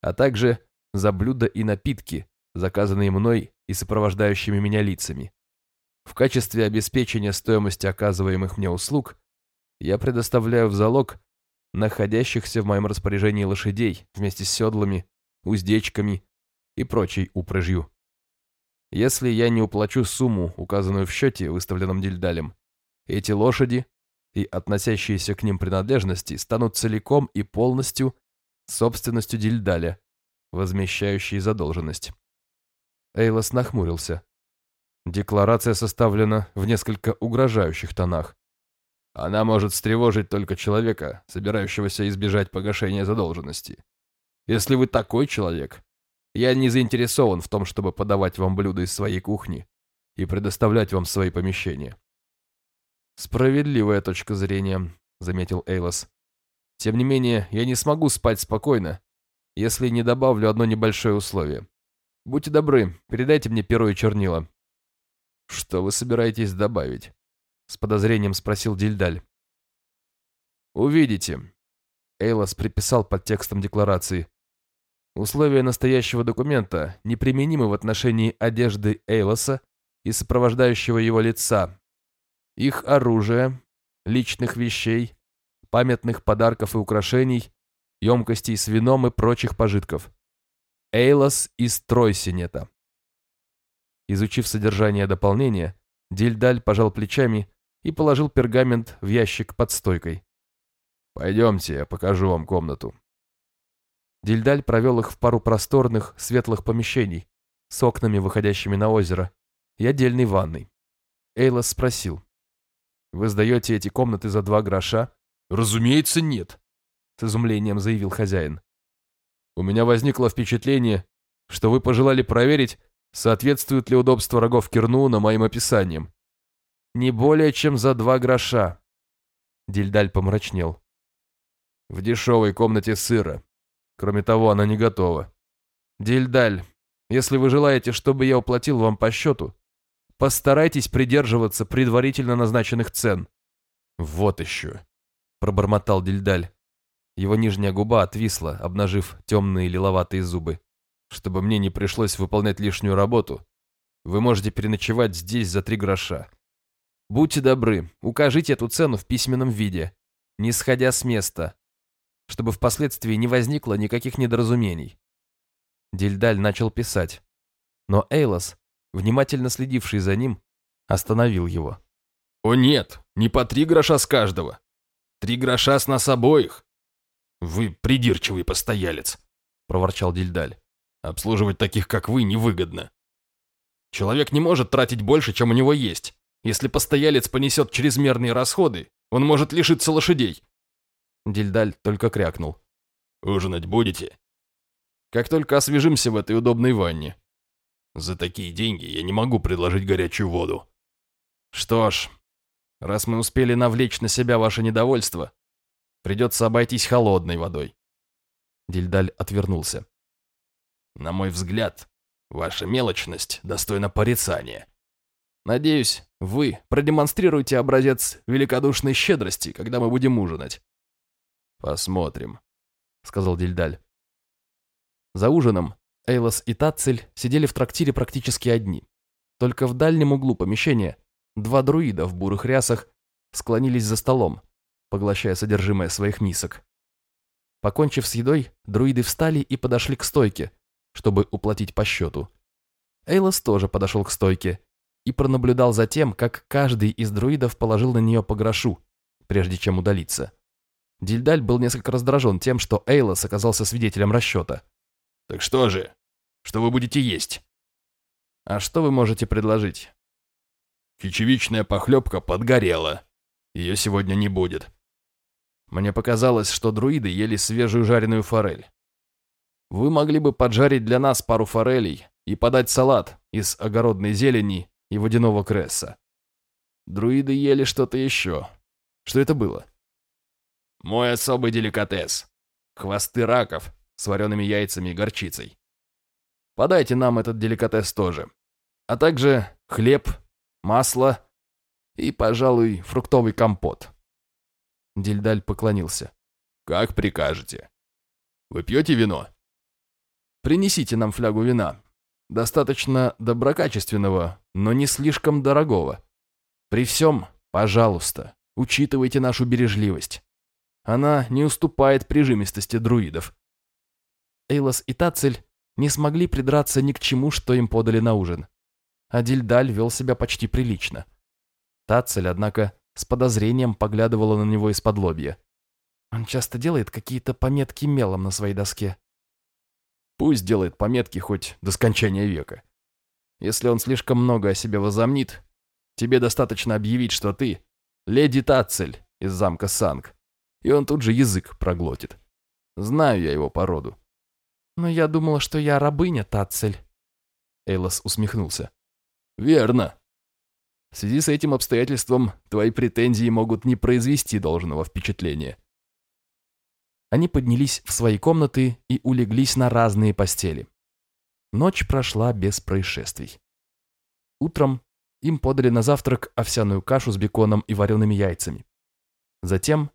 а также за блюда и напитки, заказанные мной и сопровождающими меня лицами. В качестве обеспечения стоимости оказываемых мне услуг я предоставляю в залог находящихся в моем распоряжении лошадей вместе с седлами, уздечками и прочей упряжью. Если я не уплачу сумму, указанную в счете, выставленном Дильдалем, эти лошади и относящиеся к ним принадлежности станут целиком и полностью собственностью Дильдаля, возмещающей задолженность. Эйлос нахмурился. Декларация составлена в несколько угрожающих тонах. Она может встревожить только человека, собирающегося избежать погашения задолженности. Если вы такой человек, я не заинтересован в том, чтобы подавать вам блюда из своей кухни и предоставлять вам свои помещения. Справедливая точка зрения, заметил Эйлос. Тем не менее, я не смогу спать спокойно, если не добавлю одно небольшое условие. Будьте добры, передайте мне перо и чернила. Что вы собираетесь добавить? С подозрением спросил Дильдаль. — Увидите. Эйлос приписал под текстом декларации. Условия настоящего документа неприменимы в отношении одежды Эйлоса и сопровождающего его лица, их оружия, личных вещей, памятных подарков и украшений, емкостей с вином и прочих пожитков. Эйлос из Тройсинета. Изучив содержание дополнения, Дильдаль пожал плечами и положил пергамент в ящик под стойкой. «Пойдемте, я покажу вам комнату». Дильдаль провел их в пару просторных, светлых помещений с окнами, выходящими на озеро, и отдельной ванной. Эйлос спросил. «Вы сдаете эти комнаты за два гроша?» «Разумеется, нет», — с изумлением заявил хозяин. «У меня возникло впечатление, что вы пожелали проверить, соответствует ли удобство рогов Кернуна моим описаниям. Не более чем за два гроша». Дильдаль помрачнел. «В дешевой комнате сыра. Кроме того, она не готова. Дильдаль, если вы желаете, чтобы я уплатил вам по счету, постарайтесь придерживаться предварительно назначенных цен». «Вот еще», — пробормотал Дильдаль. Его нижняя губа отвисла, обнажив темные лиловатые зубы. «Чтобы мне не пришлось выполнять лишнюю работу, вы можете переночевать здесь за три гроша. Будьте добры, укажите эту цену в письменном виде, не сходя с места, чтобы впоследствии не возникло никаких недоразумений». Дильдаль начал писать, но Эйлос, внимательно следивший за ним, остановил его. «О нет, не по три гроша с каждого. Три гроша с нас обоих. Вы придирчивый постоялец, проворчал Дильдаль. Обслуживать таких, как вы, невыгодно. Человек не может тратить больше, чем у него есть. Если постоялец понесет чрезмерные расходы, он может лишиться лошадей. Дильдаль только крякнул. «Ужинать будете?» «Как только освежимся в этой удобной ванне». «За такие деньги я не могу предложить горячую воду». «Что ж, Раз мы успели навлечь на себя ваше недовольство, придется обойтись холодной водой. Дильдаль отвернулся. На мой взгляд, ваша мелочность достойна порицания. Надеюсь, вы продемонстрируете образец великодушной щедрости, когда мы будем ужинать. Посмотрим, сказал Дильдаль. За ужином Эйлос и Тацель сидели в трактире практически одни. Только в дальнем углу помещения Два друида в бурых рясах склонились за столом, поглощая содержимое своих мисок. Покончив с едой, друиды встали и подошли к стойке, чтобы уплатить по счету. Эйлос тоже подошел к стойке и пронаблюдал за тем, как каждый из друидов положил на нее по грошу, прежде чем удалиться. Дильдаль был несколько раздражен тем, что Эйлос оказался свидетелем расчета. «Так что же? Что вы будете есть?» «А что вы можете предложить?» Чечевичная похлебка подгорела. Ее сегодня не будет. Мне показалось, что друиды ели свежую жареную форель. Вы могли бы поджарить для нас пару форелей и подать салат из огородной зелени и водяного кресса. Друиды ели что-то еще. Что это было? Мой особый деликатес. Хвосты раков с вареными яйцами и горчицей. Подайте нам этот деликатес тоже. А также хлеб масло и, пожалуй, фруктовый компот. Дильдаль поклонился. «Как прикажете. Вы пьете вино?» «Принесите нам флягу вина. Достаточно доброкачественного, но не слишком дорогого. При всем, пожалуйста, учитывайте нашу бережливость. Она не уступает прижимистости друидов». Эйлос и Тацель не смогли придраться ни к чему, что им подали на ужин а Дильдаль вел себя почти прилично. Тацель, однако, с подозрением поглядывала на него из-под лобья. Он часто делает какие-то пометки мелом на своей доске. Пусть делает пометки хоть до скончания века. Если он слишком много о себе возомнит, тебе достаточно объявить, что ты леди Тацель из замка Санг, и он тут же язык проглотит. Знаю я его породу. Но я думала, что я рабыня Тацель. Эйлос усмехнулся. Верно. В связи с этим обстоятельством твои претензии могут не произвести должного впечатления. Они поднялись в свои комнаты и улеглись на разные постели. Ночь прошла без происшествий. Утром им подали на завтрак овсяную кашу с беконом и вареными яйцами. Затем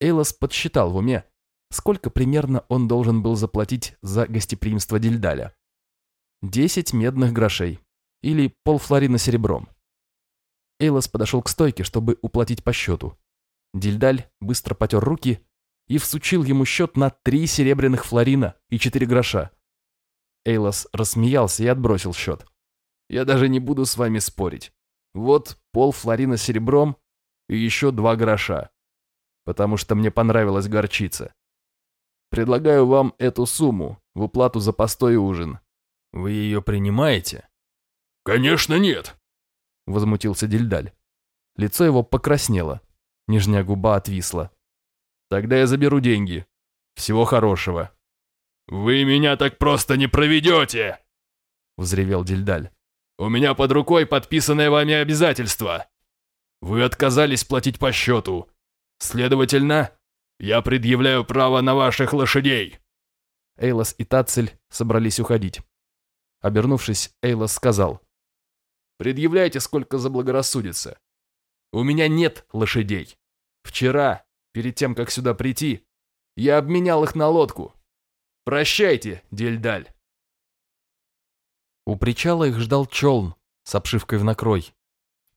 Эйлос подсчитал в уме, сколько примерно он должен был заплатить за гостеприимство Дильдаля. Десять медных грошей или полфлорина серебром. Эйлос подошел к стойке, чтобы уплатить по счету. Дильдаль быстро потер руки и всучил ему счет на три серебряных флорина и четыре гроша. Эйлос рассмеялся и отбросил счет. «Я даже не буду с вами спорить. Вот пол флорина серебром и еще два гроша, потому что мне понравилась горчица. Предлагаю вам эту сумму в уплату за постой ужин. Вы ее принимаете?» «Конечно нет!» — возмутился Дильдаль. Лицо его покраснело, нижняя губа отвисла. «Тогда я заберу деньги. Всего хорошего». «Вы меня так просто не проведете!» — взревел Дильдаль. «У меня под рукой подписанное вами обязательство. Вы отказались платить по счету. Следовательно, я предъявляю право на ваших лошадей». Эйлос и Тацель собрались уходить. Обернувшись, Эйлос сказал. «Предъявляйте, сколько заблагорассудится. У меня нет лошадей. Вчера, перед тем, как сюда прийти, я обменял их на лодку. Прощайте, Дельдаль». У причала их ждал челн с обшивкой в накрой,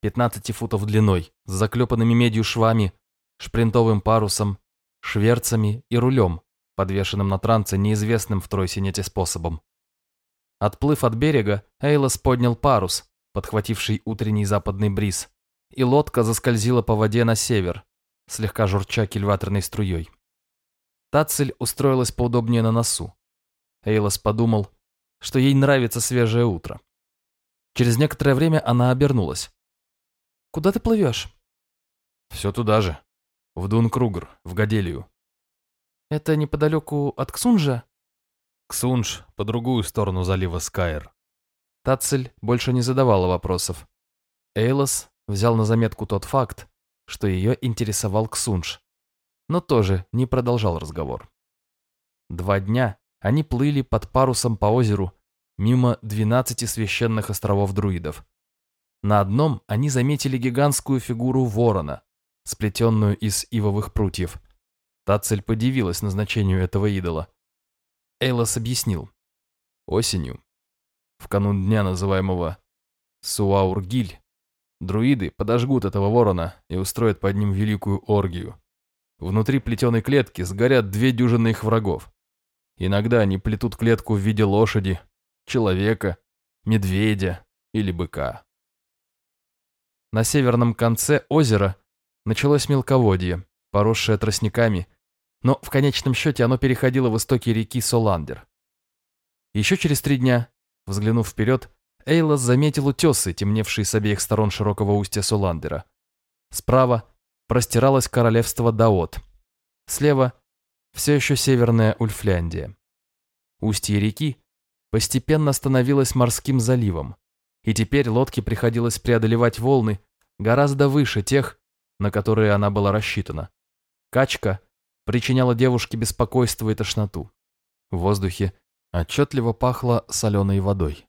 15 футов длиной, с заклепанными медью швами, шпринтовым парусом, шверцами и рулем, подвешенным на транце неизвестным в Тройсинете способом. Отплыв от берега, Эйлос поднял парус, подхвативший утренний западный бриз, и лодка заскользила по воде на север, слегка журча кильваторной струей. Тацель устроилась поудобнее на носу. Эйлос подумал, что ей нравится свежее утро. Через некоторое время она обернулась. «Куда ты плывешь?» «Все туда же. В Дункругр, в Гаделию». «Это неподалеку от Ксунжа?» Ксунж по другую сторону залива Скайр. Тацель больше не задавала вопросов. Эйлос взял на заметку тот факт, что ее интересовал Ксунж, но тоже не продолжал разговор. Два дня они плыли под парусом по озеру мимо 12 священных островов друидов. На одном они заметили гигантскую фигуру ворона, сплетенную из ивовых прутьев. Тацель подивилась назначению этого идола. Эйлос объяснил. Осенью, в канун дня, называемого Суаургиль, друиды подожгут этого ворона и устроят под ним великую оргию. Внутри плетеной клетки сгорят две дюжины их врагов. Иногда они плетут клетку в виде лошади, человека, медведя или быка. На северном конце озера началось мелководье, поросшее тростниками, но в конечном счете оно переходило в истоки реки Соландер. Еще через три дня, взглянув вперед, Эйлос заметил утесы, темневшие с обеих сторон широкого устья Соландера. Справа простиралось королевство Даот, слева все еще северная Ульфляндия. Устье реки постепенно становилось морским заливом, и теперь лодке приходилось преодолевать волны гораздо выше тех, на которые она была рассчитана. Качка причиняла девушке беспокойство и тошноту. В воздухе отчетливо пахло соленой водой.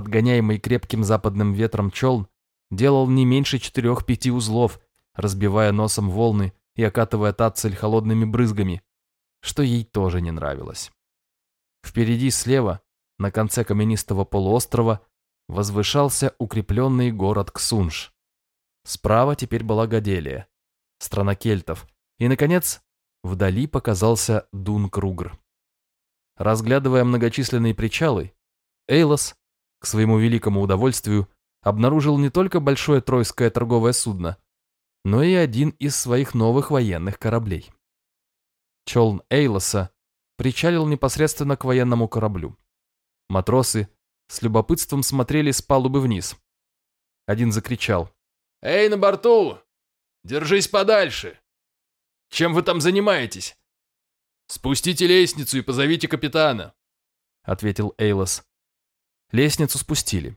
Подгоняемый крепким западным ветром челн делал не меньше четырех-пяти узлов, разбивая носом волны и окатывая тацель холодными брызгами, что ей тоже не нравилось. Впереди слева, на конце каменистого полуострова, возвышался укрепленный город Ксунж. Справа теперь была Гаделия, страна кельтов, и, наконец, вдали показался Дункругр. Разглядывая многочисленные причалы, Эйлос, к своему великому удовольствию, обнаружил не только большое тройское торговое судно, но и один из своих новых военных кораблей. Челн Эйлоса причалил непосредственно к военному кораблю. Матросы с любопытством смотрели с палубы вниз. Один закричал. «Эй, на борту! Держись подальше! Чем вы там занимаетесь?» «Спустите лестницу и позовите капитана», — ответил Эйлос. Лестницу спустили.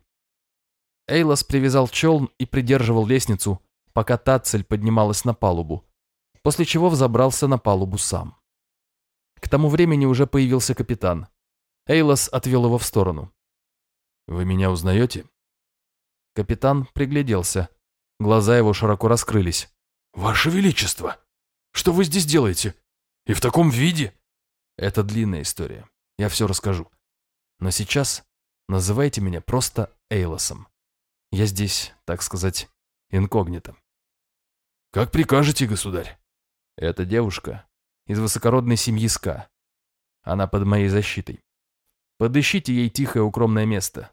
Эйлос привязал челн и придерживал лестницу, пока Тацель поднималась на палубу, после чего взобрался на палубу сам. К тому времени уже появился капитан. Эйлос отвел его в сторону. «Вы меня узнаете?» Капитан пригляделся. Глаза его широко раскрылись. «Ваше Величество! Что вы здесь делаете? И в таком виде?» Это длинная история. Я все расскажу. Но сейчас называйте меня просто Эйлосом. Я здесь, так сказать, инкогнито. Как прикажете, государь? Эта девушка из высокородной семьи Ска. Она под моей защитой. Подыщите ей тихое укромное место.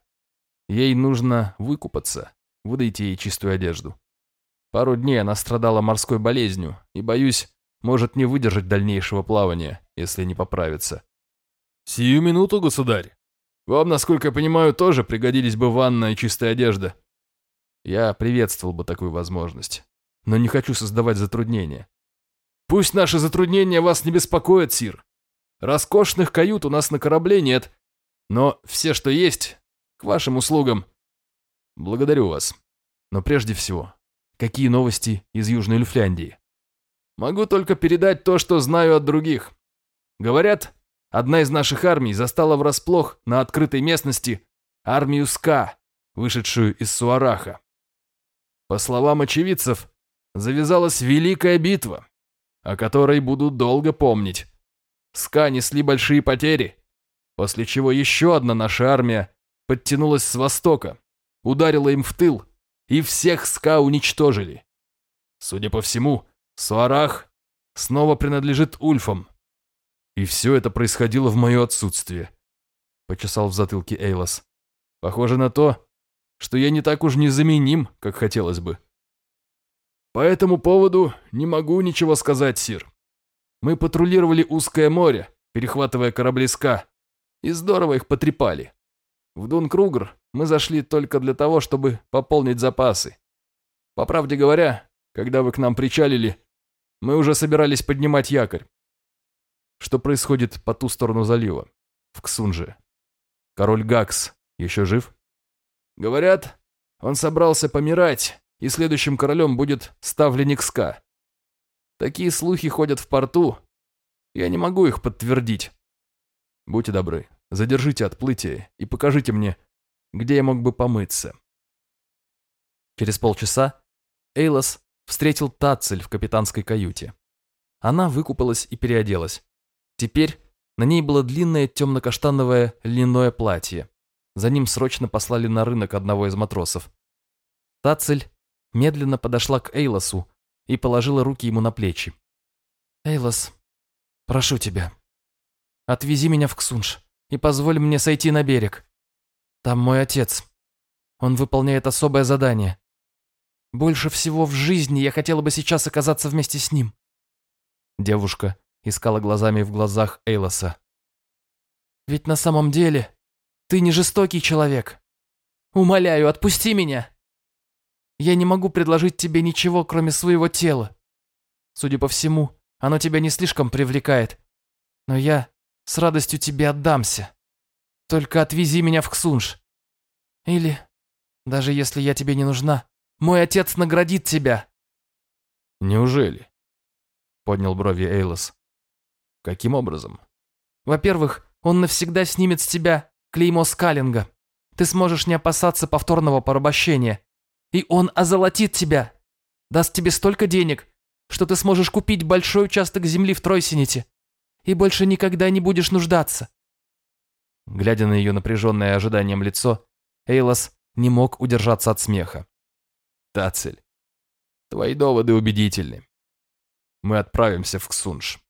Ей нужно выкупаться. Выдайте ей чистую одежду. Пару дней она страдала морской болезнью и, боюсь, может не выдержать дальнейшего плавания, если не поправится. Сию минуту, государь. Вам, насколько я понимаю, тоже пригодились бы ванна и чистая одежда. Я приветствовал бы такую возможность, но не хочу создавать затруднения. Пусть наши затруднения вас не беспокоят, Сир. Роскошных кают у нас на корабле нет, но все, что есть, к вашим услугам. Благодарю вас. Но прежде всего, какие новости из Южной Люфляндии? Могу только передать то, что знаю от других. Говорят, одна из наших армий застала врасплох на открытой местности армию СКА, вышедшую из Суараха. По словам очевидцев, завязалась великая битва, о которой буду долго помнить. СКА несли большие потери, после чего еще одна наша армия подтянулась с востока, ударила им в тыл, и всех СКА уничтожили. Судя по всему, Суарах снова принадлежит Ульфам. И все это происходило в мое отсутствие. Почесал в затылке Эйлос. Похоже на то, что я не так уж незаменим, как хотелось бы. По этому поводу не могу ничего сказать, Сир. Мы патрулировали узкое море, перехватывая корабли СКА, и здорово их потрепали. В Дункругр мы зашли только для того, чтобы пополнить запасы. По правде говоря, когда вы к нам причалили, мы уже собирались поднимать якорь. Что происходит по ту сторону залива, в Ксунже? Король Гакс еще жив? Говорят, он собрался помирать, и следующим королем будет ставленник Ска. Такие слухи ходят в порту. Я не могу их подтвердить. Будьте добры, задержите отплытие и покажите мне, где я мог бы помыться. Через полчаса Эйлос встретил Тацель в капитанской каюте. Она выкупалась и переоделась. Теперь на ней было длинное темно-каштановое льняное платье. За ним срочно послали на рынок одного из матросов. Тацель медленно подошла к Эйлосу и положила руки ему на плечи. «Эйлос, прошу тебя, отвези меня в Ксунш и позволь мне сойти на берег. Там мой отец. Он выполняет особое задание. Больше всего в жизни я хотела бы сейчас оказаться вместе с ним. Девушка искала глазами в глазах Эйлоса. Ведь на самом деле ты не жестокий человек. Умоляю, отпусти меня. Я не могу предложить тебе ничего, кроме своего тела. Судя по всему, оно тебя не слишком привлекает. Но я с радостью тебе отдамся. Только отвези меня в Ксунш. Или, даже если я тебе не нужна, мой отец наградит тебя!» «Неужели?» — поднял брови Эйлос. «Каким образом?» «Во-первых, он навсегда снимет с тебя клеймо Скалинга. Ты сможешь не опасаться повторного порабощения. И он озолотит тебя. Даст тебе столько денег, что ты сможешь купить большой участок земли в Тройсините. И больше никогда не будешь нуждаться». Глядя на ее напряженное ожиданием лицо, Эйлос не мог удержаться от смеха. Тацель, твои доводы убедительны. Мы отправимся в Ксунш.